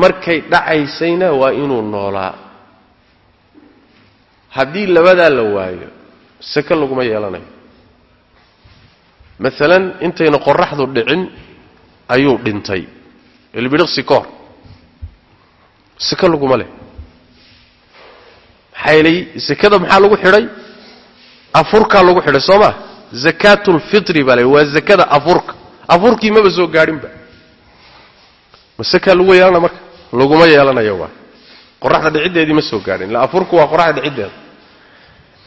Markay dhacaysayna waa inuu noolaa. Haddii labadaa la waayo sake laguma yeelanayo. Maalan intayna qoraxdu dhicin ayuu dhintay. Ilbidhiqsi ka hor. Sake laguma leh. Maxaa yeelay sakada maxaa lagu xidhay afurkaa lagu xidhay soo maa zakaatulfitri baa la waa zakada afurka. Afurkii maba soo gaadhinba. Ma sakaa lagu yeelana marka? Laguma yeelanayo waa. Qoraxda dhiciddeedii ma soo gaadhin. Ila afurku waa qoraxda dhiciddeeda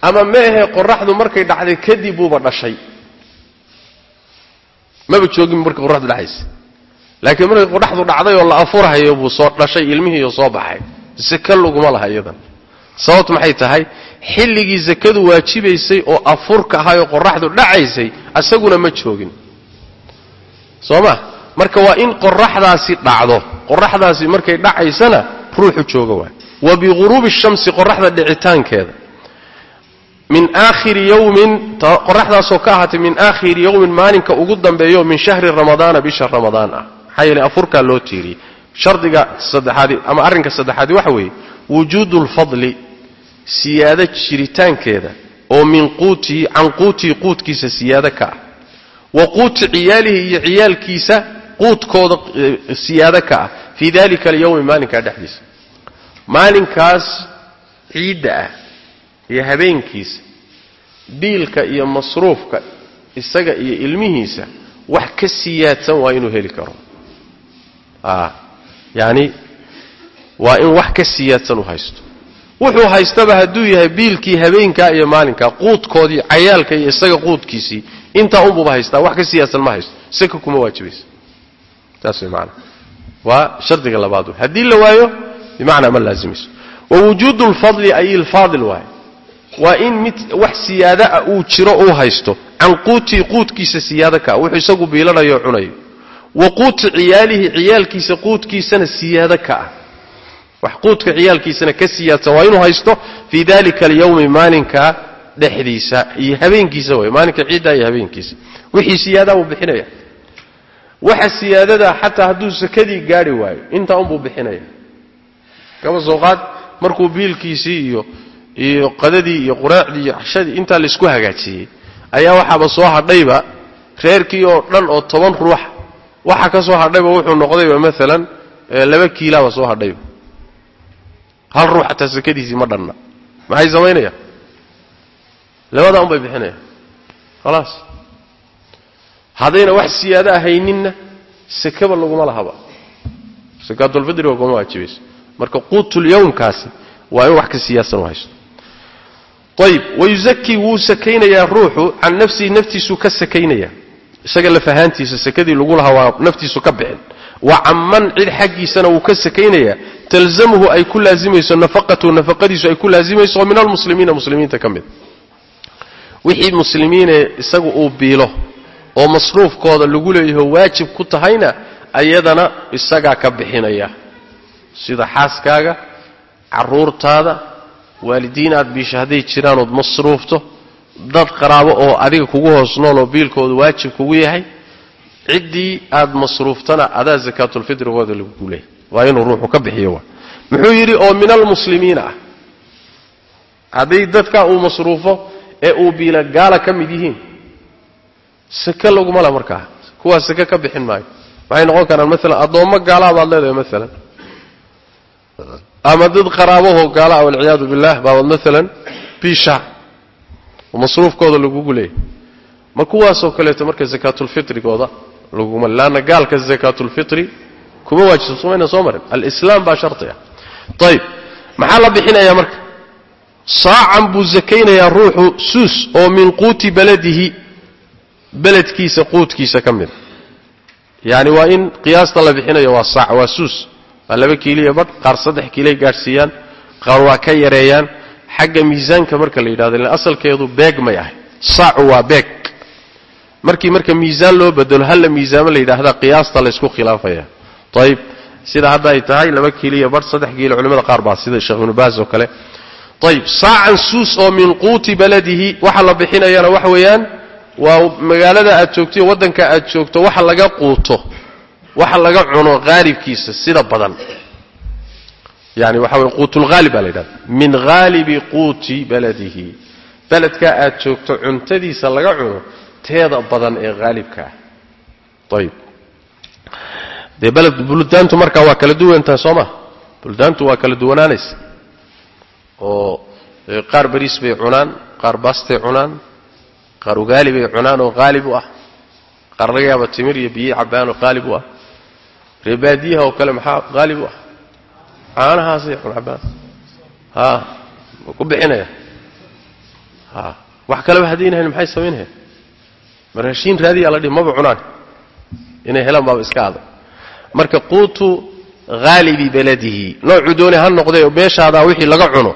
ama ma ahe qoraxdu markay dhacday kadib buuba dhashay. Maba joogin markay qoraxdu dhacaysa. Laakiin markay qoraxdu dhacday oo la afurhayo buu soo dhashay ilmihiiyo soo baxay. Sake laguma laha iyadan sababtu maxay tahay? Xilligii sakadu waajibaysay oo afurka ahaayoo qoraxdu dhacaysay asaguna ma joogin. Soo ma marka waa in qoraxdaasi dhacdo. Qoraxdaasi markay dhacaysana ruuxu jooga waay wa biguruubi shamsi qoraxda dhicitaankeeda. Min aakhiri yowmin qoraxdaasoo ka ahaatay min aakhiri yowmin maalinka ugu dambeeyo min shahri ramadaana bisha ramadaan ah. Maxaa yeele afurkaa loo tiiriyey shardiga saddexaadi ama arrinka saddexaadi waxa weeye wujuudu lfadli siyaado jiritaankeeda oo min quutihi can quutihi quudkiisa siyaado ka ah. Wa quuti ciyaalihi iyo ciyaalkiisa quudkooda siyaado ka ah. Fii dalika alyowmi maalinkaa dhexdiisa. Maalinkaas ciidda ah iyo habeenkiisa biilka iyo masruufka isaga iyo ilmihiisa wax ka siyaadsan waa inuu heli karo. Yani waa in wax ka siyaadsan u haysto wuxuu haystaba hadduu yahay biilkii habeenkaa iyo maalinkaa quudkoodii cayaalka iyo isaga quudkiisii intaa unbuuba haystaa wax ka siyaadsan ma haysto saka kuma waajibaysa saas way maanaa waa shardiga labaad haddii la waayo bimacnaa ma laazimayso wa wujuudu lfadli ay ilfaadil waayo waa in mid wax siyaada ah uu jiro uu haysto can quutii quudkiisa siyaado ka ah. Wuxuu isagu biilanayo cunayo. Wa quuti ciyaalihi ciyaalkiisa quudkiisana siyaado ka ah wax quudka ciyaalkiisana ka siyaadsan waa inuu haysto fii dalika alyowmi maalinka dhexdiisa iyo habeenkiisa way maalinka ciiddaa iyo habeenkiisa. Wixii siyaadaa buu bixinaya waxa siyaadadaa xataa hadduu sakadii gaadhi waayo intaa unbuu bixinaya kama soo qaad markuu biilkiisii iyo iyo qadadii iyo quraacdii iyo cashadii intaa la isku hagaajiyey ayaa waxaaba soo hadhayba reerkii oo dhan oo toban ruux. Waxa ka soo hadhayba wuxuu noqdayba maalan laba kiilaaba soo hadhayba hal ruux xataa sakadiisii ma dhanna. Maxay samaynayaan labadaa un bay khalaas. Haddayna wax siyaado ahayninna sakaba laguma lahaba. Sakaatulfidriga kuma waajibayso marka quutulyawmkaasi waa in wax ka siyaadsan u haysto. Ayib wayuzakii wuu sakaynayaa ruuxu can nafsihi naftiisuu ka sakaynaya. Isaga lafahaantiisa sakadii lagu lahaa waa naftiisu ka bixin wa camman cid xaggiisana wuu ka sakaynayaa talzamuhu ay ku laazimayso nafaqatuhu nafaqadiisu ay ku laazimayso min almuslimiina muslimiinta ka mid. Wixii muslimiinee isagu uu biilo oo masruufkooda lagu leeyaho waajib ku tahayna ayadana isagaa ka bixinaya. Sida xaaskaaga caruurtaada waalidiin aad biisha hadday jiraan ood masruufto dad qaraabo oo adiga kugu hoos nool oo biilkooda waajib kugu yahay ciddii aad masruuftana adaa sakaatulfitrigooda lagugu leeyahy waa inuu ruuxu ka bixiyo muxuu yidhi oo min almuslimiina ah hadday dadka uu masruufo ee uu biila gaala ka mid yihiin sake laguma la markaa. Kuwaa sake ka bixin maayo. Waxay noqon karaan maalan addoommo gaalaa baad leedahay maalan ama dad qaraabahoo gaala ah walciyaadu billah baabaad maalan biisha oo masruufkooda lagugu leeyahy ma kuwaasoo kaleeto marka sakaatulfitrigooda laanna gaalka sakaatulfitri kuma waajibsan somayna soo marin. Alislaam baa sharti ah ayib maxaa la bixinayaa marka? Saacan buu sakaynayaa ruuxu suus oo min quuti baladihi beledkiisa quudkiisa ka mida yacni waa in qiyaasta la bixinayo waa saac waa suus. Waa laba kiiliya badh qaar saddex kiilay gaadhsiiyaan qaar waa ka yareeyaan. Xagga miisaanka marka la yidhahdo ila asalkeedu beeg may ahay. Saacu waa beeg markii marka miisaan loo bedelo halla miisaamo la yidhaahda qiyaasta laysku khilaafaya. Ayib sida hadda ay tahay laba kiiliya badh saddex kiilo culimada qaar baa sida sheekh ibnu baas oo kale. Ayib saacan suus oo min quuti baladihi waxa la bixinayana waxa weeyaan waa magaalada aad joogto iyo waddanka aad joogto waxa laga quuto waxa laga cuno haalibkiisa sida badan. Yani waxa weye quutulhaalib baa la yidhahda min haalibi quuti baladihi. Beledkaa aad joogto cuntadiisa laga cuno teeda badan ee haalibka ah. Markaa waa kala duwantahay soo ma buldaantu waa kala duwanaanaysa? Oo qaar bariis bay cunaan qaar baastay cunaan qaar ugaali bay cunaan oo haalib u ah. Qaar laga yaaba timir iyo biyi cabbaan oo haalib u ah. Reebaadiyaha oo kale maxaa haalib u ah? Caanahaasay cabbaan. Ha ma ku bixinaya? Ha wax kaleba haddaynahayn maxay samaynayaan ma raashiin raadiya la dhihi maba cunaan. Inay helaan baaba iska adag marka quutu haalibi baladihi. Noocuu doonay ha noqday oo meeshaadaa wixii laga cuno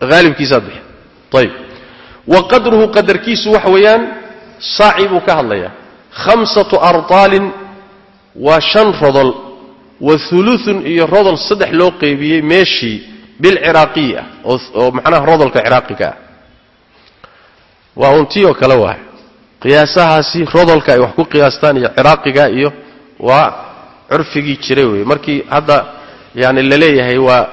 haalibkiisaad bixi. Ayib wa qadruhu qadarkiisu waxa weeyaan saaci buu ka hadlayaa khamsatu ardaalin waa shan rodol. Wa uluun iyo rodol saddex loo qeybiyey meeshii bilciraaqiyi ah oo macnaha rodolka ciraaqiga ah. Waa untii oo kale waay qiyaasahaasi rodolka ay wax ku qiyaastaan iyo ciraaqiga iyo waa curfigii jiray wey markii hadda yani la leeyahay waa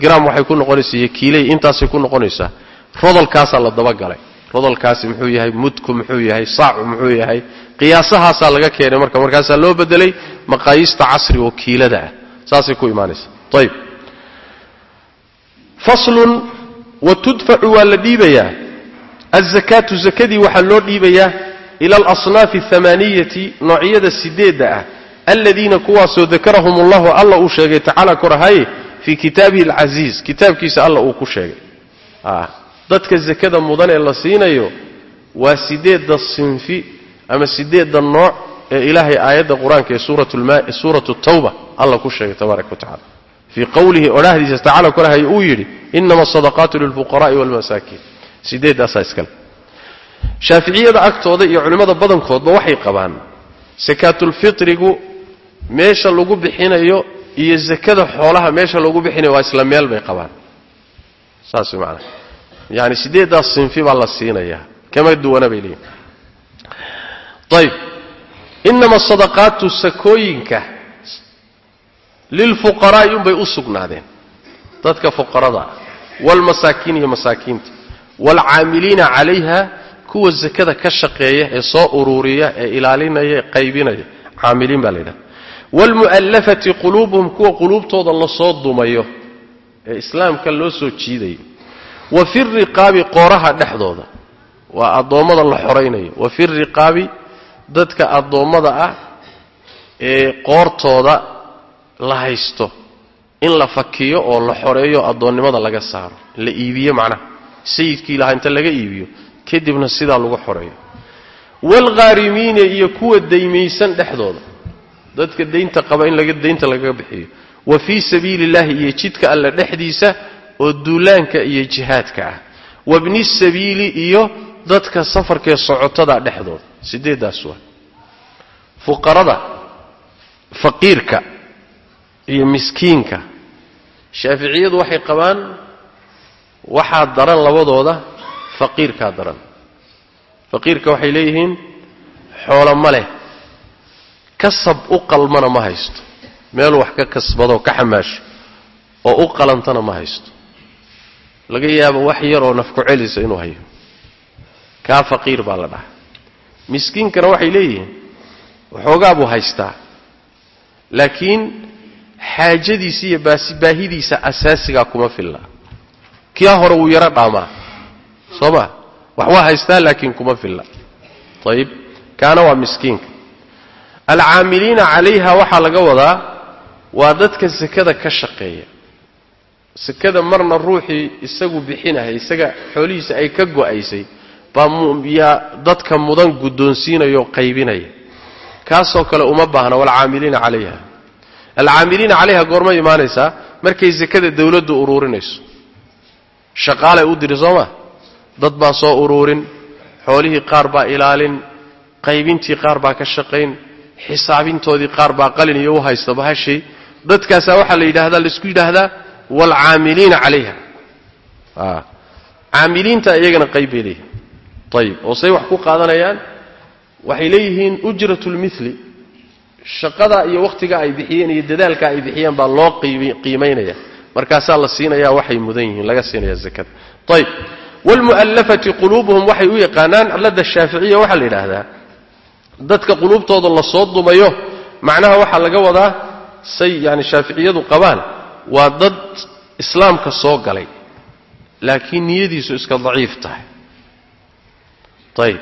gram waxay ku noqonaysaa iyo kiilay intaasay ku noqonaysaa. Rodolkaasaa la dabagalay rodolkaasi muxuu yahay mudku muxuu yahay saacu muxuu yahay qiyaasahaasaa laga keenay marka. Markaasaa loo bedelay maqaayiista casriga oo kiilada ah. Saasay ku imaanaysa ayib faslun wa tudfacu waa la dhiibayaa azakaatu zakadii waxaa loo dhiibayaa ila alasnaafi athamaaniyati noocyada sideedda ah. Aladiina kuwaasoo dakarahum allahu alla uu sheegay tacaala korahaye fii kitaabihi alcasiiz kitaabkiisa alla uu ku sheegay. Dadka zakada mudan ee la siinayo waa sideedda sinfi ama sideedda nooc ee ilaahay aayadda qur'aanka ee suuratu tawba alla ku sheegay tabaaraka wa fii qowlihi odhaahdiisa tacala korahaye uu yidhi inama asadaqaatu lilfuqara'i walmasaakiin sideeddaasaa iskale? Shaaficiyada agtooda iyo culimmada badankoodba waxay qabaan sakaatulfitrigu meesha lagu bixinayo iyo zakada xoolaha meesha lagu bixinayo waa isla meel bay qabaan. Saas maanaa yani sideeddaas sinfi baa la siinayaa? Kama duwana bay leeyihiin ayib inama asadaqaatu sakooyinka lilfuqaraa'i unbay u sugnaadeen. Dadka fuqarada waalmasaakiin iyo masaakiinta waalcaamiliina calayha kuwa zakada ka shaqeeya ee soo uruuriya ee ilaalinaya ee qaybinaya caamiliin baa la yidhaha waalmu'allafati quluubuhum kuwa quluubtooda la soo dumayo ee islaamka loo soo jiidayo wa fi riqaabi qooraha dhexdooda waa addoommada la xoraynayo wa fi riqaabi dadka addoommada ah ee qoortooda la haysto in la fakiyo oo la xoreeyo addoonnimada laga saaro la iibiyo macnaha sayidkii lahaa inta laga iibiyo kadibna sidaa lagu xoreeyo. Waalghaarimiina iyo kuwa daymaysan dhexdooda dadka daynta qaba in daynta lagaga bixiyo. Wa fii sabiili illahi iyo jidka alle dhexdiisa oo duulaanka iyo jihaadka ah. Wabni sabiili iyo dadka safarkee socotada dhexdooda. Sideeddaas waa fuqarada faqiirka iyo miskiinka. Shaaficiyadu waxay qabaan waxaa daran labadooda faqiirkaa daran. Faqiirka waxay leeyihiin xoolo ma leh. Kasab u qalmana ma haysto. Meel wax ka kasbadoo ka xamaasho oo u qalantana ma haysto. Laga yaabo wax yaroo nafku celisa inuu hayo. Kaa faqiir baa la dhaha miskiinkana waxay leeyihiin waxoogaa buu haystaa. Laakiin xaajadiisa iyo baahidiisa asaasigaa kuma filla kia hore wuu yaro dhaamaa soo ma wax haystaa laakiin kuma filla. Ayib kaana waa miskiinka. Alcaamiliina calayha waxaa laga wadaa waa dadka sekada ka shaqeeya. Sekada marna ruuxii isagu bixinaya isaga xoolihiisa ay ka go'aysay baa yaa dadka mudan guddoonsiinaya oo qaybinaya. Kaasoo kale uma baahna walcaamiliina calayha. Alcaamiliina calayha goorma imaanaysaa markay sekada dawladdu uruurinayso shaqaalay u diri soo ma? Dad baa soo uruurin xoolihii qaar baa ilaalin. Qaybintii qaar baa ka shaqayn. Xisaabintoodii qaar baa qalin iyo u haysta bahashii. Dadkaasaa waxaa la yidhahdaa la isku yidhaahdaa waalcaamiliina calayha. Caamiliinta iyagana qayb bay leeyihiin ayib oo say wax ku qaadanayaan waxay leeyihiin ujrat lmili shaqada iyo wakhtiga ay bixiyeen iyo dadaalka ay bixiyeen baa loo qiimaynaya markaasaa la siinayaa waxay mudan yihiin laga siinaya zakada ayib wlmu'allafati quluubuhum waxay u yaqaanaan cilada shaaficiya waxaa la yidhaahdaa dadka quluubtooda la soo dumayo macnaha waxaa laga wadaa say yani shaaficiyadu qabaan waa dad islaamka soo galay laakiin niyadiisu iska daciif tahay. Ayib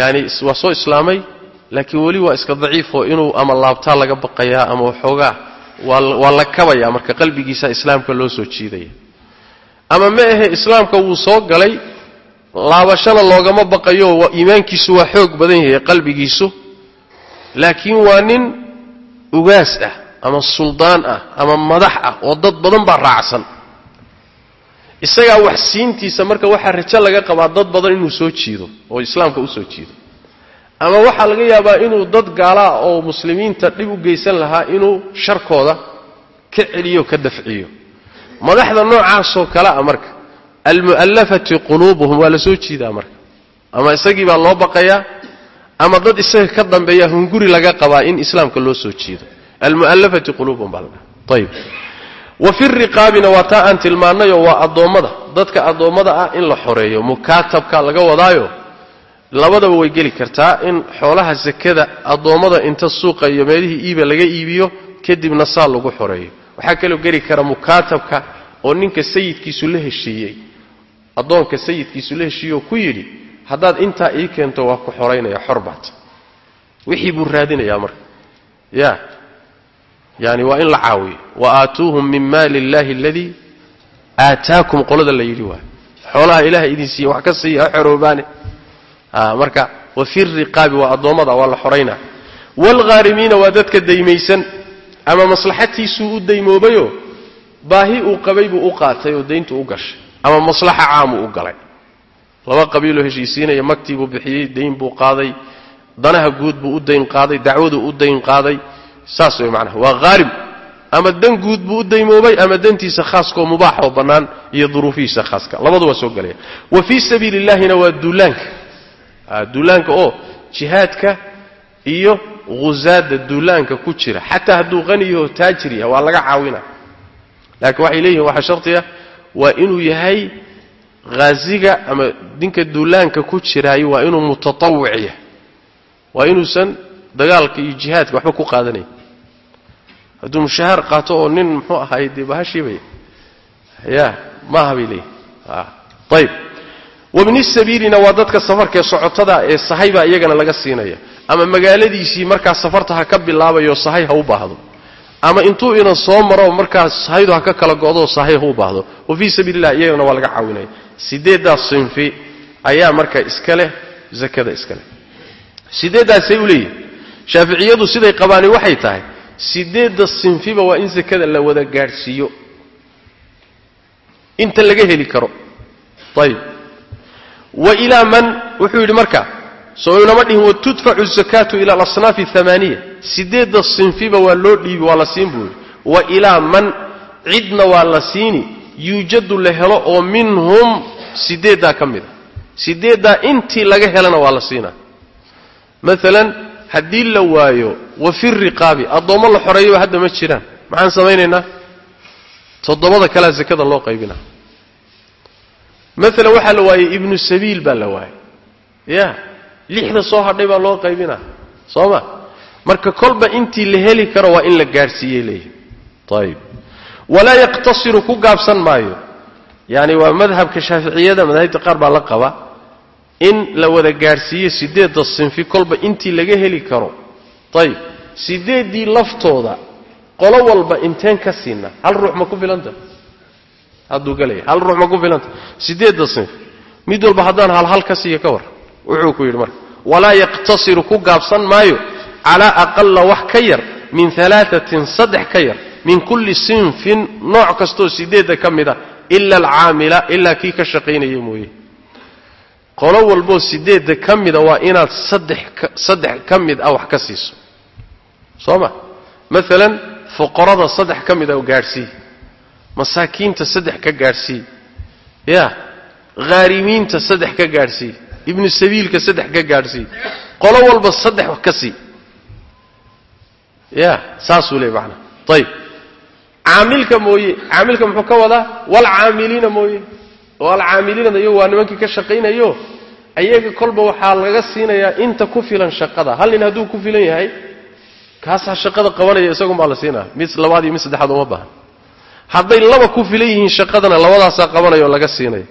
yani waa soo islaamay laakiin weli waa iska daciifoo inuu ama laabtaa laga baqayaa ama waxoogaa waa la kabayaa marka qalbigiisa islaamka loo soo jiidaya. Ama ma ahe islaamka wuu soo galay laabashana loogama baqayo iimaankiisu waa xoog badan yahay qalbigiisu. Laakiin waa nin ugaas ah ama suldaan ah ama madax ah oo dad badan baa raacsan. Isagaa wax siintiisa marka waxaa rajo laga qabaa dad badan inuu soo jiido oo islaamka u soo jiido ama waxaa laga yaabaa inuu dad gaalaa oo muslimiinta dhib u geysan lahaa inuu sharkooda ka celiyo ka dafciyo. Madaxda noocaasoo kale a marka almu'allafati quluubuhum waa la soo jiidaa marka. Ama isagii baa loo baqayaa ama dad isaga ka dambeeya hunguri laga qabaa in islaamka loo soo jiido. Almu'allafati quluubuhum baa la dhaha ayib wa fi riqaabina waa taa aan tilmaannayoo waa addoommada. Dadka addoommada ah in la xoreeyo mukaatabka laga wadaayo labadaba way geli kartaa in xoolaha sakada addoommada inta suuqa iyo meelihii iiba laga iibiyo kadibna saa lagu xoreeyo. Waxaa kaloo geli kara mukaatabka oo ninka sayidkiisu la heshiiyey. Addoonka sayidkiisu la heshiiyey oo ku yidhi haddaad intaa ii keento waa ku xoraynaya xor baad wixii buu raadinayaa marka. Ya yani waa in la caawiyo. Wa aatuuhum min maali illahi aladii aataakum qolada la yidhi waay xoolaha ilaha idin siiye wax ka siiya xoroobaane marka wa fi riqaabi waa addoommada waa la xoraynaa waalghaarimiina waa dadka daymaysan ama maslaxatiisuu u daymoobayoo baahi uu qabay buu u qaatay oo dayntu u gashay. Ama maslaxa caamuu u galay. Laba qabiiloo heshiisiinaya magtii buu bixiyey dayn buu qaaday danaha guud buu u dayn qaaday dacwaduu u dayn qaaday. Saas way macnaha. Waa haarim ama dan guud buu u daymoobay ama dantiisa khaaskaoo mubaax oo bannaan iyo duruufihiisa khaaska. Labadu waa soo gelaya wa fii sabiili illahina waa duulaanka duulaanka oo jihaadka iyo huzaadda duulaanka ku jira. Xataa hadduu qaniyaho taajir yahay waa laga caawina laakiin waxay leeyihiin waxaa shartiya waa inuu yahay haaziga ama dinka duulaanka ku jiraayo waa inuu mutatawwic yahay. Waa inuusan dagaalka iyo jihaadka waxba ku qaadanayn. Hadduu mushahaar qaato oo nin muxuu ahaay dee bahashiibay ya maaha bay leeyihiin ayib wabni sabiilina waa dadka safarkaee socotada ee sahay baa iyagana laga siinaya. Ama magaaladiisii markaa safarta ha ka bilaabayo sahay ha u baahdo. Ama intuu inan soo maro markaas sahaydu ha ka kala go'doo sahay ha u baahdo. Wa sabiililah iyagana waa laga caawinaya sideeddaas sinfi ayaa marka iska leh zakada iska leh. Sideeddaasay u leeyihiin shaaficiyadu siday qabaani waxay tahay sideedda sinfiba waa in sakada la wada gaadhsiiyo. Inta laga heli karo. Ayib wa ilaa man wuxuu yidhi marka soo inama dhihin watudfacu zakaatu ila alasnaafi amaaniya sideedda sinfiba waa loo dhiibi waa la siin buu yidhi. Wa ilaa man cidna waa la siini. Yuujadu la helo oo minhum sideeddaa ka mid a. Intii laga helana waa la siinaa maalan haddii la waayo wa fi riqaabi addoommo la xoreeyaba hadda ma jiraan. Maxaan samaynaynaa? Toddobada kalea sakada loo qaybina maalan waxaa la waayey ibnu sabiil baa la waayey ya lixda soo hadhay baa loo qaybinaa soo ma marka kolba intii la heli karo waa in la gaadhsiiyey leeyihi ayib walaa yaqtasiru ku gaabsan maayo. Yani waa madhabka shaaficiyada madaahibta qaar baa la qaba in la wada gaadhsiiyo sideedda sinfi kolba intii laga heli karo. Ayib sideeddii laftooda qolo walba inteen ka siina hal ruux ma ku filanta hadduu galaya hal ruux ma ku filanta? Sideedda sinfi mid walba haddaan hal hal ka siiyo ka war wuxuu ku yidhi marka walaa yaqtasiru ku gaabsan maayo. Calaa aqala wax ka yar min alaaatin saddex ka yar min kulli sinfin nooc kastoo sideedda ka mid a ila alcaamila ilaa kii ka shaqaynaya mooye. Qolo walboo sideedda ka mida waa inaad saddex ka mid ah wax ka siiso. Soo ma? Maalan fuqarada saddex ka mid a gaadhsii masaakiinta saddex ka gaadhsii ya haarimiinta saddex ka gaadhsii ibnu sabiilka saddex ka gaadhsii qolo walba saddex ka sii ya saasuu leey macnaa ayib caamilka mooye caamilka muxuu ka wadaa? Walcaamiliina mooye. Oo iyagu waa nimankii ka shaqaynayo. Ayaga kolba waxaa laga siinayaa inta ku filan shaqada. Hal nin hadduu ku filan yahay kaasaa shaqada qabanaya isagunbaa la siinaya mid labaad iyo mid saddexaad uma baahan hadday laba ku filan yihiin shaqadana labadaasaa qabanaya laga siinaya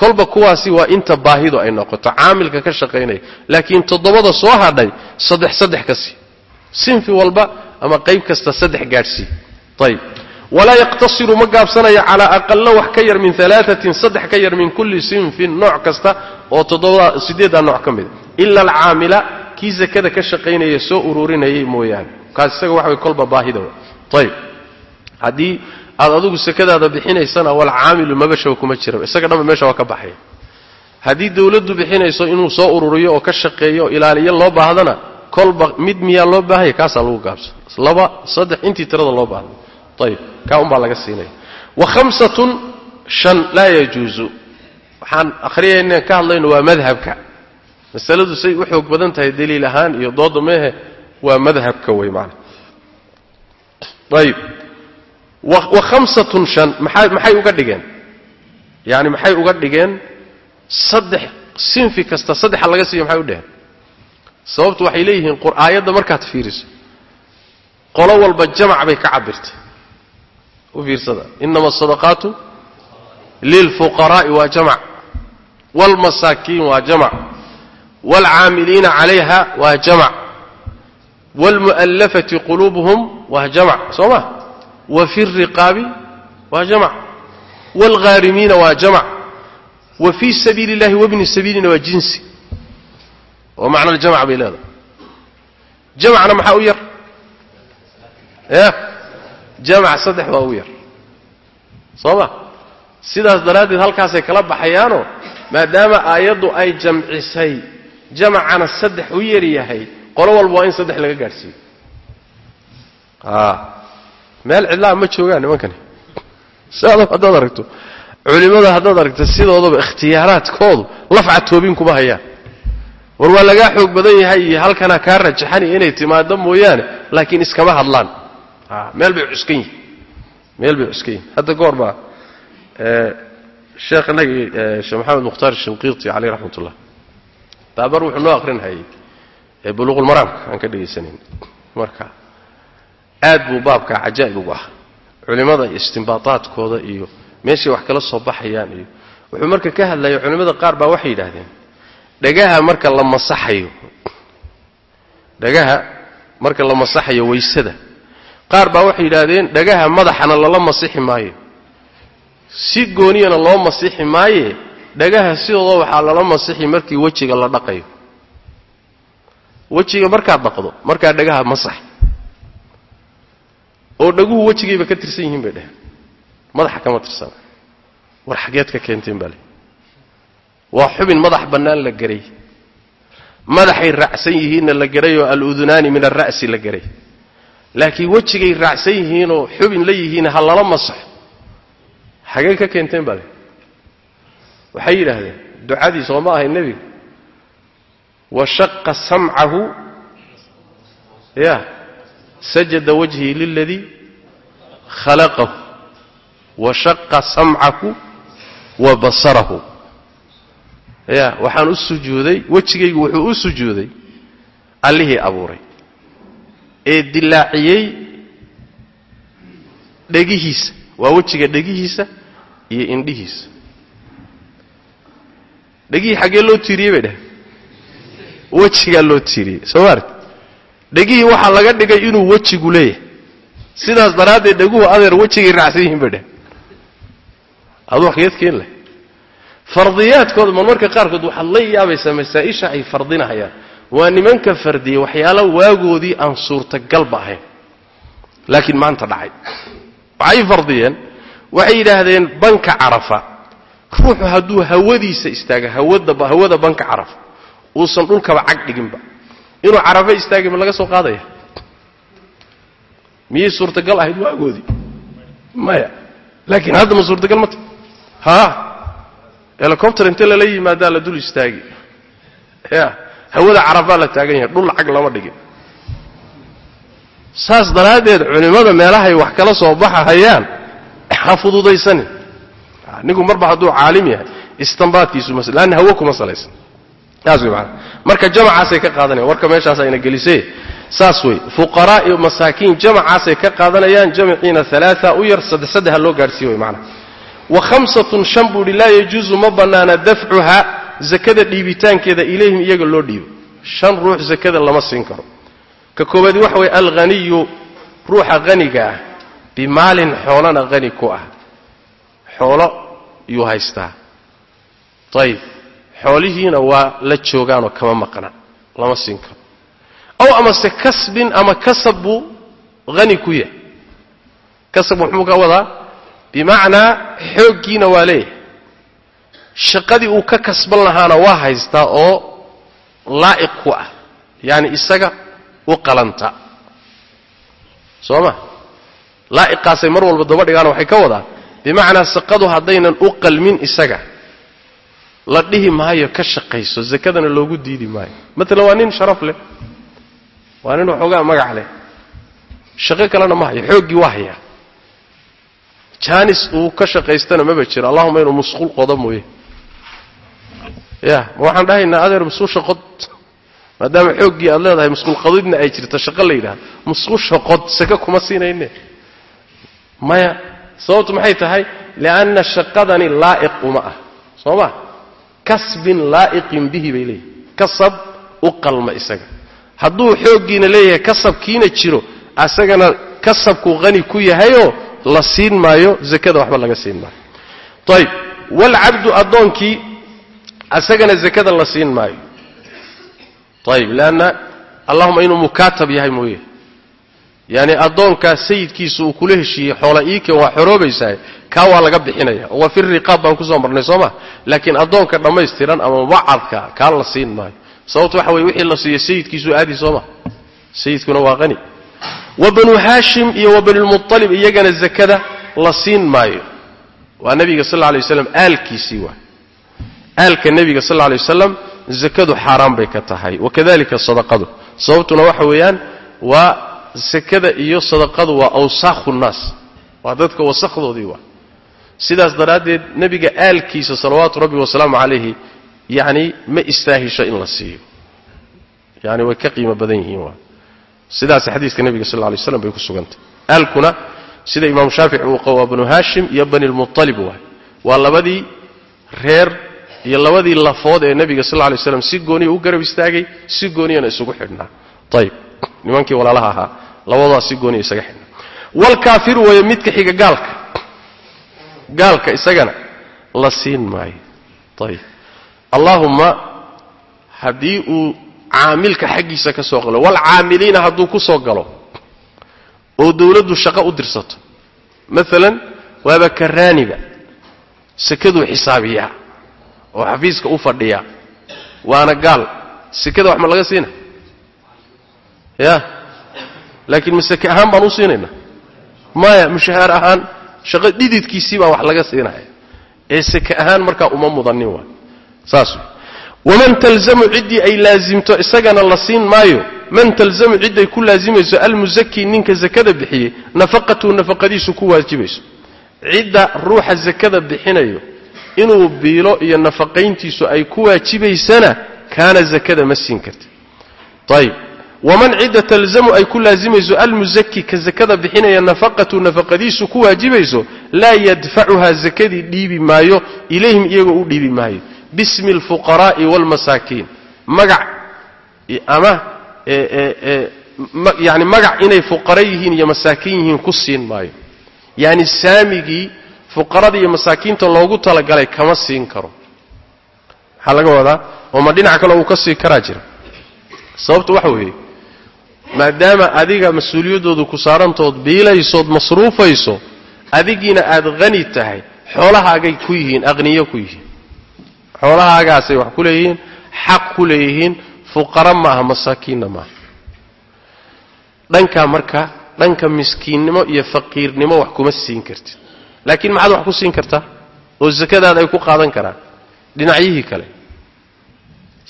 kolba kuwaasi waa inta baahidu ay noqoto caamilka ka shaqaynaya laakiin toddobada soo hadhay saddex saddex ka sii. Sinfi walba ama qayb kasta saddex gaadhsii ayib walaa yaqtasiru ma gaabsanayo calaa aqala wax ka yar min alaaatin saddex ka yar min kulli sinfin nooc kasta oo toddobada sideeddaa nooc ka mida ila alcaamila kii sakada ka shaqaynaya soo ururinayay mooyaane. Kaas isaga waxa way kolba baahida ayib haddii aad adigu sakadaada bixinaysana walcaamilu mabashaw kuma jira isaga dhanba meesha waa ka baxaya haddii dawladdu bixinayso inuu soo ururiyo oo ka shaqeeyo oo ilaaliyo loo baahdana kolba mid miyaa loo baahaya kaasaa lagu gaabsan laba saddex intii tirada loo baahda ayib kaa unbaa laga siinaya wa hamsatun shan laa yajuusu waxaan akhriyayna ka hadlayno waa madhabka. Masaladu say u xoog badan tahay daliil ahaan iyo dooda meehe waa madhabka wey maana ayib wa khamsatun shan maxay uga dhigeen? Yaani maxay uga dhigeen? Saddex sinfi kasta saddexa laga siiyo maxay u dheheen? Sababtu waxay leeyihiin aayadda markaad fiiriso qolo walba jamac bay ka cabirtay u fiirsada. Inama asadaqaatu lilfuqaraa'i waa jamac waalmasaakiin waa jamac waalcaamiliina calayha waa jamac waalmu'allafati quluubuhum waa jamac. Soo ma wa fi riqaabi waa jamac. Waalghaarimiina waa jamac. Wa fii sabiili illahi wabni sabiilina waa jinsi. Oo macna aljamac bay leedahay. Jamacna maxaa u yar? Ya jamac saddex baa ugu yar. Soo ma? Sidaas daraaddeed halkaasay kala baxayaanoo maadaama aayaddu ay jamcisay jamacana saddex u yar yahay qolo walba waa in saddex laga gaadhsiiyo meel cidlaa ma joogaan nimankani? Haddaad aragto culimmada haddaad aragto sidoodaba ikhtiyaaraadkoodu lafca toobin kuma hayaan. War waa lagaa xoog badan yahay iyo halkanaa kaa rajaxani inay timaado mooyaane laakiin iskama hadlaan. Meel bay cuskan yihiin meel bay cuskan yihiin hadda goor baa sheekh inagii sheekh maxamed mukhtaar shinqiiti caleyh raxmat ullah baabar wuxuu noo aqrinhayay ee buluuqulmaraamka aan ka dhegaysanayn marka aad buu baabkaa cajaa'ib ugu ah culimmada iyo istimbaadaadkooda iyo meeshay wax kala soo baxayaan iyo wuxuu marka ka hadlaya culimmada qaar baa waxay yidhaahdeen dhagaha marka la masaxayo dhagaha marka la masaxayo waysada. Qaar baa waxay yidhaahdeen dhagaha madaxana lala masixi maayo. Si gooniyana loo masixi maaye dhagaha sidooda waxaa lala masixi markii wejiga la dhaqayo. Wejiga markaad dhaqdo markaa dhagaha masax oo dhaguhu wejigayba ka tirsan yihiin bay dheheen madaxa kama tirsana. War xageed ka keenteen baa le waa xubin madax bannaan la geray madaxay raacsan yihiinna la gerayoo aludunaani min alra'si la geray laakiin wejigay raacsan yihiinoo xubin la yihiin ha lala masaxo. Xagee ka keenteen baa le waxay yidhaahdeen ducadii soo ma ahayn nebiga washaqa samcahu. Ya sajada wajhii liladii khalaqahu washaqa samcahu wa basarahu. Ya waxaan u sujuuday wejigaygu wuxuu u sujuuday allihii abuuray. Ee dilaaciyey dhegihiisa waa wejiga dhegihiisa iyo indhihiisa. Dhegihii xaggee loo tiiriyey bay dhaheen wejigaa loo tiiriyey soo maarti dhegihii waxaa laga dhigay inuu wejigu leeyahay. Sidaas daraaddeed dheguhu adeer wejigay raacsan yihiin bay dhaheen aduu waxgeed keen leh fardiyaadkooda marmarka qaarkood waxaad la yaabaysaa masaa-isha ay fardinahayaan. Waa nimanka fardiya waxyaalo waagoodii aan suurtagalba ahayn. Laakiin maanta dhacay. Waxay fardiyeen waxay yidhaahdeen banka carafa. Ruuxu hadduu hawadiisa istaaga hawada banka carafa. Uusan dhulkaba cag dhiginba inuu carafa istaagayba laga soo qaadaya? Miyay suurtagal ahayd waagoodii maya. Laakiin hadda ma suurtagal ma tahy haa helicopter inta lala yimaadaa la dul istaagi. Ya. Hawada carafaa la taagan yahay dhul cag lama dhigin. Saas daraaddeed culimmada meelahay wax kala soo baxahayaan ha fududaysanin ninku marba hadduu caalim yahay istambaadkiisu lanna hawo kuma salaysan saas wey maana marka jamacaasay ka qaadanayan warka meeshaas ayna gelisee saas wey fuqaraa masaakiin jamacaasay ka qaadanayaan jamciina alaaa u yar saddex saddex ha loo gaadhsiiy wey maana wa hamsatun shan buu idhi laa yajuusu ma bannaana dafcuha zakada dhiibitaankeeda ilayhim iyaga loo dhiibo. Shan ruux zakada lama siin karo. Ka koowaadi waxa weye alghaniyu ruuxa haniga ah bimaalin xoolana hani ku ah. Xoolo yuu haystaa. Ayib xoolihiina waa la joogaanoo kama maqna lama siin karo. Aw amase kasbin ama kasab buu hani ku yahay. Kasab muxuu ka wadaa bimacnaa xooggiina waa leeyahay. Shaqadii uu ka kasban lahaana waa haystaa oo laa'iq ku ah yaani isaga u qalanta. Soo ma? Laa'iqaasay mar walba daba dhigaan waxay ka wadaa bimacnaa shaqadu haddaynan u qalmin isaga la dhihi maayo ka shaqayso zakadana loogu diidi maayo. Maalan waa nin sharaf leh waa nin waxoogaa magac leh. Shaqo kalena ma hayo xooggii waa hayaa. Jaanis uu ka shaqaystana maba jiro allahuma inuu musquul qodo mooye. Ya ma waxaan dhahaynaa adeer musquusha qod maadaama xooggii aad leedahay musquul qodidna ay jirto shaqo la yidhahdo musquusha qod saka kuma siinayne maya sababtu maxay tahay? Lianna shaqadani laa'iq uma ah. Soo ma kasbin laa'iqin bihi bay leeyihi kasab u qalma isaga. Hadduu xooggiina leeyahay kasabkiina jiro asagana kasabku hani ku yahayoo la siin maayo zakada waxba laga siin maayo. Ayib waalcabdu addoonkii asagana zakada la siin maayo. Ayib leanna allahuma inuu mukaatab yahay mooye yaani addoonkaa sayidkiisa uu kula heshiiyey xoola iike waa xoroobaysaa kaa waa laga bixinaya. Waa fi riqaab baan ku soo marnay soo ma? Laakiin addoonka dhammaystiran ama mubacadka kaa la siin maayo. Sababto waxa weye wixii la siiyo sayidkiisuu aadi soo ma? Sayidkuna waa qani. Wa banu haashim iyo wa banilmualib iyagana zakada la siin maayo. Waa nebiga sal lay waslam aalkiisii waa. Aalka nebiga sal lay wasalam zakadu xaaraan bay ka tahay. Wakadalika sadaqadu. Sababtuna waxa weeyaan waa sakada iyo sadaqadu waa awsaakhu nnaas waa dadka wasakdoodii waa. Sidaas daraaddeed nebiga aalkiisa salawaatu rabbi wasalaamu calayhi yacni ma istaahisho in la siiyo. Yani way ka qiimo badan yihiin waa. Sidaas xadiiska nebiga sal lay slam bay ku sugantay. Aalkuna sida imaam shaafici uu qabo waa banu haashim iyo bani lmualib waay waa labadii reer iyo labadii lafood ee nebiga sal lay slam si gooniya u garab istaagay si gooniyana isugu xidhnaa. Ayib nimankii walaalaha ahaa labadaas si gooniya isaga xidhnaa wlkaafiru weeye midka xiga gaalka gaalka isagana la siin maayo. Ayib allaahumma haddii uu caamilka xaggiisa ka soo galo waalcaamiliina hadduu ku soo galo oo dawladdu shaqo u dirsato maalan waaba karaaniba sekaduu xisaabiyaa oo xafiiska u fadhiyaa waana gaal sekada wax ma laga siina ya. Laakiin ma seke ahaan baan u siinayna maya mushahaar ahaan shaqo dhididkiisii baa wax laga siinaya ee seke ahaan markaa uma mudanin waay saas waman talzamu ciddii ay laasimto isagana la siin maayo. Man talzamu cidday ku laasimayso almusaki ninka zakada bixiyey nafaqatuhu nafaqadiisu ku waajibayso. Cidda ruuxa zakada bixinayo inuu biilo iyo nafaqayntiisu ay ku waajibaysana kaana zakada ma siin karti ayib waman cidda talzamu ay ku laasimayso almusaki ka zakada bixinaya nafaqatu nafaqadiisu ku waajibayso laa yadfacuhaa zakadii dhiibi maayo ilayhim iyagoo u dhiibi maayo. Bismi alfuqaraa'i waalmasaakiin magac ama yani magac inay fuqara yihiin iyo masaakiin yihiin ku siin maayo. Yani saamigii fuqarada iyo masaakiinta loogu talagalay kama siin karo. Maxaa laga wadaa oo ma dhinac kale uu ka sii karaa jira. Sababtu waxa weeye maadaama adiga mas'uuliyaddoodu ku saarantood biilaysood masruufayso adigiina aad hani tahay xoolahaagay ku yihiin aqniyo ku yihiin. Xoolahaagaasay wax ku leeyihiin xaq ku leeyihiin fuqara maaha masaakiinna maaha. Dhankaa marka dhanka miskiinnimo iyo faqiirnimo wax kuma siin kartid. Laakiin maxaad wax ku siin kartaa oo sakadaada ay ku qaadan karaan. Dhinacyihii kale.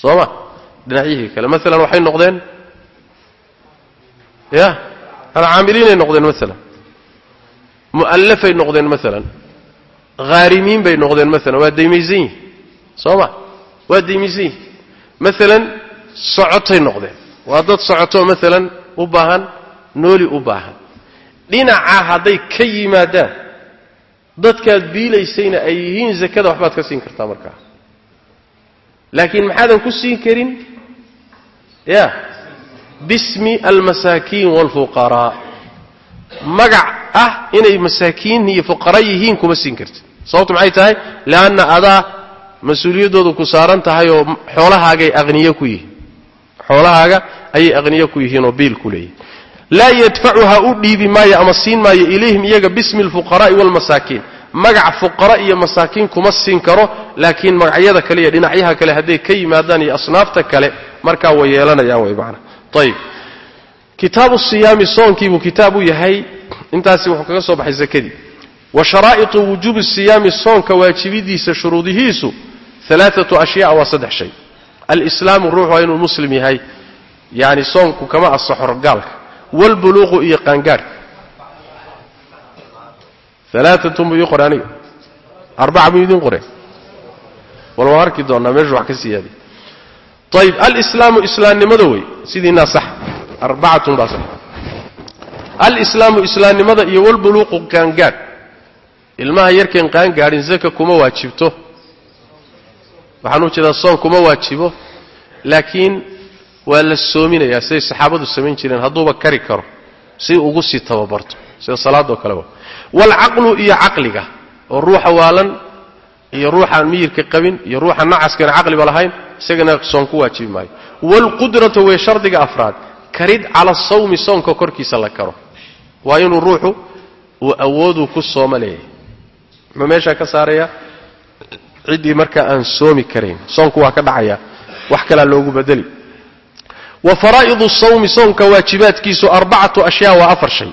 Soo ma? Dhinacyihii kale. Maalan waxay noqdeen ya? Alcaamiliinay noqdeen maalan mu'allafay noqdeen maalan haarimiin bay noqdeen maalan waa daymaysan yihiin soo ma waa daymaysan yihiin maalan socotay noqdeen. Waa dad socotoo maalan u baahan nooli u baahan. Dhinaca hadday ka yimaadaan dadkaad biilaysayna ay yihiin zakada waxbaad ka siin kartaa markaa. Laakiin maxaadan ku siin karin? Ya bismi almasaakiin waalfuqaraa magac ah inay masaakiin iyo fuqara yihiin kuma siin kartid. Sababtu maxay tahay? Leanna adaa mas'uuliyaddoodu ku saaran tahay oo xoolahaagay aqniyo ku yihiin. Xoolahaaga ayay aqniyo ku yihiin oo biil ku leeyihiin laa yadfacuha u dhiibi maayo ama siin maayo ilayhim iyaga bismi alfuqaraa'i waalmasaakiin magac fuqara iyo masaakiin kuma siin karo laakiin magacyada kale iyo dhinacyaha kale hadday ka yimaadaan iyo asnaafta kale markaa way yeelanayaan way macana ayib kitaabu siyaami soonkiibuu kitaab u yahay. Intaasi wuxuu kaga soo baxay zakadii wa sharaa'itu wujuubi siyaami soonka waajibidiisa shuruudihiisu alaaatu ashyaa waa saddex shay. Alislaamu ruux waa inuu muslim yahay. Yani soonku kama asaxo gaalka. Waalbuluuqu iyo qaangaadhka alaaatun buu ii qoray aniga? Arbaca buu ayib alislaamu islaamnimada wey sidiinaa sax arbacatun baa sax. Alislaamu islaamnimada iyo walbuluuqu qaangaadh ilmaha yarkeen qaangaadhin zaka kuma waajibto. Waxaan u jeedaa soon kuma waajibo laakiin waa la soominayaa siday saxaabadu samayn jireen hadduuba kari karo si ugu sii tababarto sida salaadoo kale wa waalcaqlu iyo caqliga oo ruuxa waalan iyo ruuxaan miyirka qabin iyo ruuxa nacaskana caqliba lahayn isagana soon ku waajibi maayo waalqudratu way shardiga afraad. Karid cala sawmi soonka korkiisa la karo. Waa inuu ruuxu uu awoodu ku sooma leeyahay. Muxuu meeshaa ka saarayaa ciddii markaa aan soomi karayn soonku waa ka dhacaya. Wax kalaa loogu bedeli. Wa faraa'idu sawmi soonka waajibaadkiisu arbacatu ashyaa waa afar shay.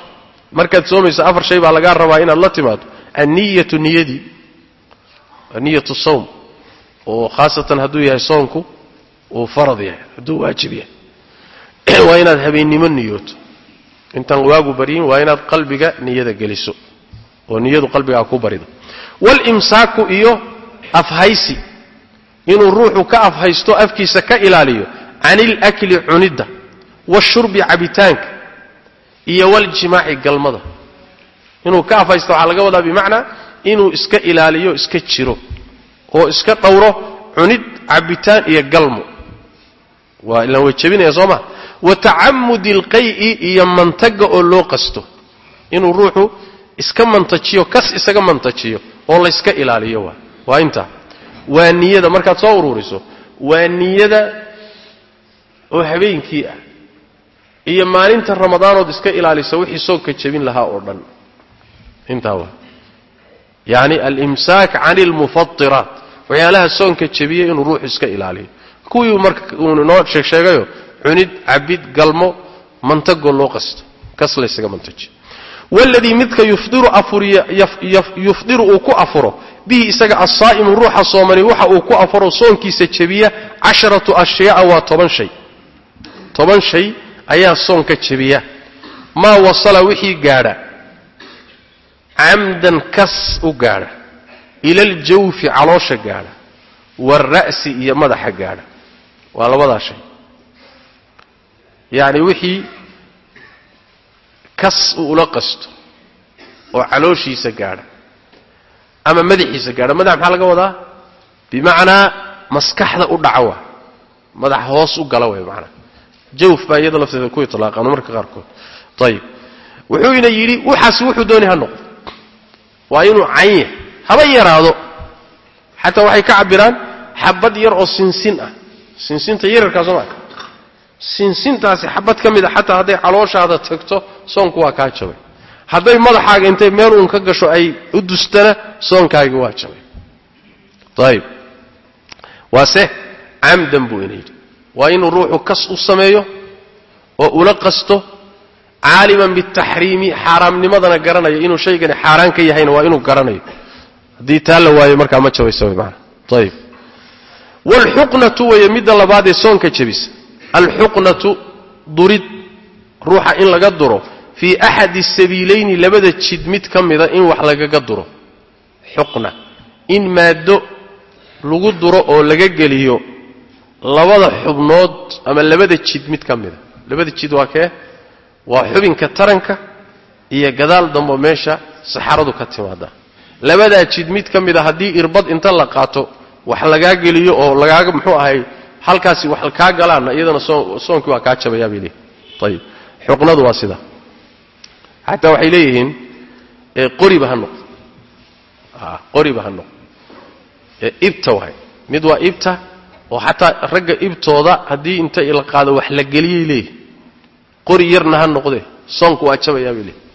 Markaad soomayso afar shay baa lagaa rabaa inaad la timaado anniyatu niyadii niyatu sawm oo khaasatan hadduu yahay soonku uu farad yahay hadduu waajib yahay. <clears throat> Waa inaad habeennimo niyooto. Intaan waagu baryin waa inaad qalbiga niyada geliso oo niyadu qalbigaa ku barido. Walimsaaku iyo afhaysi inuu ruuxu ka afhaysto afkiisa ka ilaaliyo can ilakli cunidda washurbi cabitaanka iyo waljimaaci galmada. Inuu ka afhaysto waxaa laga wadaa bimacnaa inuu iska ilaaliyo iska jiro oo iska dhowro cunid cabitaan iyo galmo. Waa ilaan way jebinaya soo ma? Wa tacamudi alqay'i iyo mantaga oo loo qasto. Inuu ruuxu iska mantajiyo kas isaga mantajiyo oo layska ilaaliyo waa. Waa intaa waa niyada markaad soo ururiso waa niyada oo habeenkii ah. Iyo maalinta ramadaanood iska ilaalisa wixii soogka jebin lahaa oo dhan. Intaa waa yacni alimsaak can almufatiraat waxyaalaha soonka jebiya inuu ruuxu iska ilaaliyo. Kuwii marka uu inoo sheegsheegayo cunid cabid galmo mantagoo loo qasto. Kas laysaga mantajiyo waladii midka yufdiru uu ku afuro bihi isaga assaa'imu ruuxa soomani waxa uu ku afuro soonkiisa jebiya casharatu ashyaaa waa toban shay. Toban shay ayaa soonka jebiya. Maa wasala wixii gaadha camdan kas u gaadha ila aljawfi caloosha gaadha waalra'si iyo madaxa gaadha. Waa labadaa shay. Yacni wixii kas uu ula qasto oo calooshiisa gaadha ama madaxiisa gaadha madax maxaa laga wadaa? Bimacnaa maskaxda u dhaca waa. Madaxa hoos u gala way macnaa. Jawf baa iyada lafteeda ku itlaaqaan marka qaarkood. Ayib wuxuu ina yidhi waxaasi wuxuu doonay ha noqdo waa inuu cayn yahay. Haba yaraado. Xataa waxay ka cabiraan xabad yar oo sinsin ah. Sinsinta yararkaa soo sinsintaasi xabad ka mid a xataa hadday calooshaada tagto soonku waa kaa jabay. Hadday madaxaaga intay meel uun ka gasho ay u dustana soonkaagi waa jabay. Ayib waase camdan buu ina yidhi. Waa inuu ruuxu kas u sameeyo oo ula qasto caaliman bitaxriimi xaaraamnimadana garanayo inuu shaygani xaaraan ka yahayna waa inuu garanayo. Haddii taa la waayo markaa ma jabaysa maana ayib waalxuqnatu weeye midda labaadee soonka jebisa. Alxuqnatu durid ruuxa in laga duro. Fii axadi sabiilayni labada jid mid ka mida in wax lagaga duro. Xuqna. In maaddo lagu duro oo laga geliyo labada xubnood ama labada jid mid ka mida. Labada jid waa kee waa xubinka taranka iyo gadaal dambo meesha saxaradu ka timaada labadaa jid mid ka mida haddii irbad inta la qaato wax lagaa geliyo oo lagaaga muxuu ahay halkaasi wax kaa galaanna iyadana soonkii waa kaa jabayaa bay leeyihiin ayib xuqnadu waa sida. Xataa waxay leeyihiin qoriba ha noqdo qoriba ha noqdo ibta waay. Mid waa ibta oo xataa ragga ibtooda haddii inta la qaado wax la geliyay leeyihiin qori yarna ha noqdee soonku waa jabayaa bay leeyihiin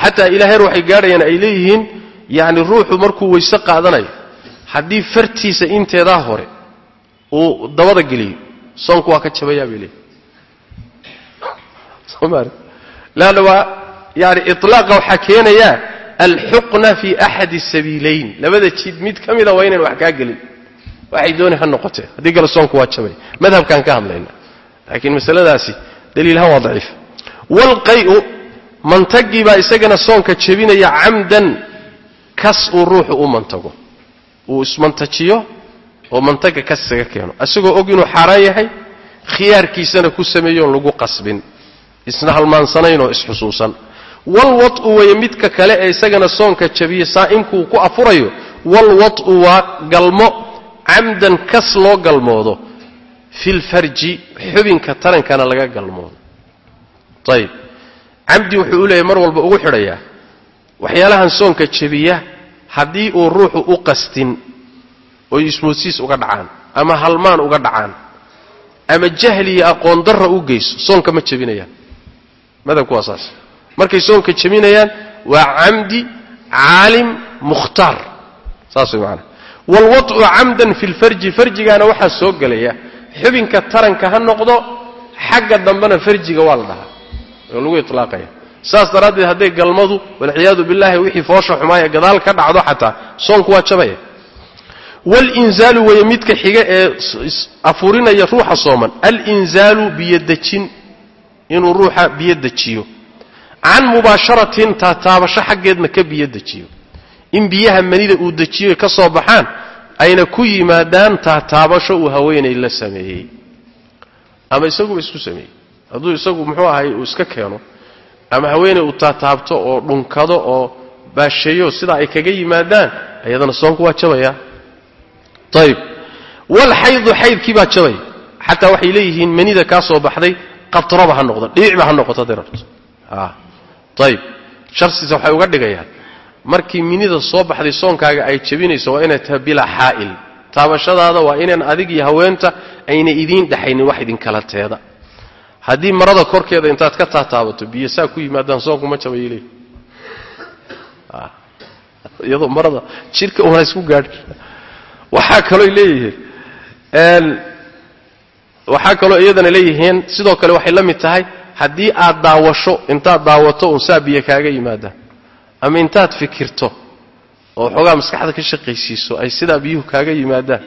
xataa ilaa heer waxay gaadhayaan ay leeyihiin yacni ruuxu markuu weyse qaadanayo haddii fartiisa inteedaa hore uu dabada geliyo soonku waa ka jabayaa bay leeyihiin leanna waa yani iطlaaqa waxaa keenayaa alxuqna fi axadi sabiilayn. Labada jid mid ka mida waa inayn wax kaa gelin. Waxay dooni ha noqotee haddii kale soonku waa jabay. Madhabkaan ka hadlayna. Laakiin masaladaasi daliilhaan waa daciif. Waalqayu mantagii baa isagana soonka jebinaya camdan kas uu ruuxu u mantago. Uu ismantajiyo oo mantaga kas isaga keeno. Isagoo og inuu xaaraan yahay khiyaarkiisana ku sameeyoon lagu qasbin. Isna halmaansanaynoo isxusuusan. Walwatu weeye midka kale ee isagana soonka jabiya saa'imkuu ku afurayo walwatu waa galmo. Camdan kas loo galmoodo filfarji xubinka tarankana laga galmoodo ayib camdi wuxuu u mar walba ugu xidhayaa waxyaalahan soonka jebiya haddii uu ruuxu u qastin oy ismoodsiis uga dhacaan ama halmaan uga dhacaan ama jahli aqoon darra u geyso soonka ma jebinayaan. Madhabku waa saas markay soonka jebinayaan waa camdi caalim mukhtaar. Saas way macanaa waalwadcu camdan fi lfarji farjigaana waxaa soo gelaya xubinka taranka ha noqdo xagga dambena farjiga waa la dhahaa. Oo lagu ilaaqaya saas daraaddeed hadday galmadu walciyaadu billahi wixii foosha xumaaya gadaal ka dhacdo xataa soonku waa jabaya walinzaalu weeye midka xiga ee afurinaya ruuxa sooman alinzaalu biyodejin inuu ruuxa biyo dejiyo can mubaasharatin taataabasho xaggeedna ka biyo dejiyo in biyaha manida uu dejiyo ka soo baxaan ayna ku yimaadaan taataabasho uu haweenay la sameeyey. Ama isaguba isku sameeyey. Hadduu isagu muxuu ahay uu iska keeno ama haweeney uu taataabto oo dhunkado oo baasheeyo sidaa ay kaga yimaadaan ayadana soonku waa jabaya. Ayib walxaydu xaydkii baa jabay. Xataa waxay leeyihiin manida kaa baxday qatraba ha noqdo dhiicba ha noqoto hadday rabto ayib sharsiisa waxay uga dhigayaan markii minida soo baxday soonkaaga ay jabinayso waa inay tahay bilaa xaa'il. Taabashadaada waa inaan adig haweenta ayna idiin dhexaynin wax idinkala teeda. Haddii marada korkeeda intaad ka taataabato biyo saa ku yimaadaan soonku ma jabayay leeyihiin iyadoo marada jidhka una isku gaadhi waxaa kaloo leeyihiin waxaa kaloo iyadana leeyihiin sidoo kale waxay la mid tahay haddii aad daawasho intaad daawato uun saa biyo kaaga yimaadaan ama intaad fikirto oo xoogaa maskaxda ka shaqaysiiso ay sidaa biyuhu kaaga yimaadaan.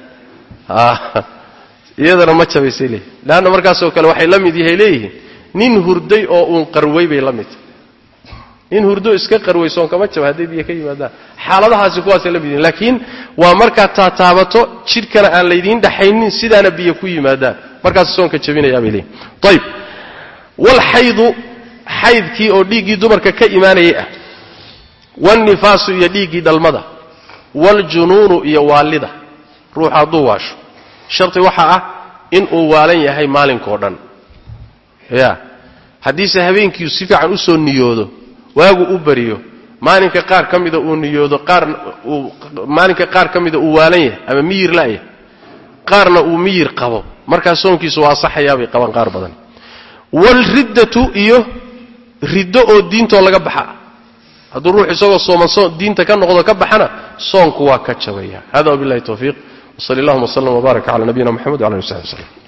Iyadana ma jabaysay leeyihiin leanna markaasoo kale waxay la mid yahay leeyihiin nin hurday oo uun qarway bay la mid tahay. Nin hurdo iska qarwaysoon kama jaba hadday biyo ka yimaadaan. Xaaladahaasi kuwaasay la mid yihiin laakiin waa markaad taataabato jidhkana aan laydiin dhaxaynin sidaana biyo ku yimaadaan. Markaas soonka jabinayaabay leeyihiin ayb walxaydu xaydkii oo dhiiggii dumarka ka imaanayay ah waalnifaasu iyo dhiiggii dhalmada. Waaljunuunu iyo waalida. Ruuxa hadduu waasho. Sharti waxaa ah inuu waalan yahay maalinkao dhan. Ya. Haddiise habeenkiiu si fiican u soo niyoodo waagu u bariyo maalinka qaar ka mida uu niyoodo uu maalinka qaar ka mida uu waalan yahay ama miyir la'yahay qaarna uu miyir qabo markaa soonkiisu waa asaxayaabay qabaan qaar badan. Waalriddatu iyo riddo oo diintoo laga baxa hadduu ruux isagoo sooman diinta ka noqdo ka baxana soonku waa ka jabaya hada wabillahi tawfiiq. Wsali allahuma wslm wbaarak cala nabiyina mxamed wala ali w saxbi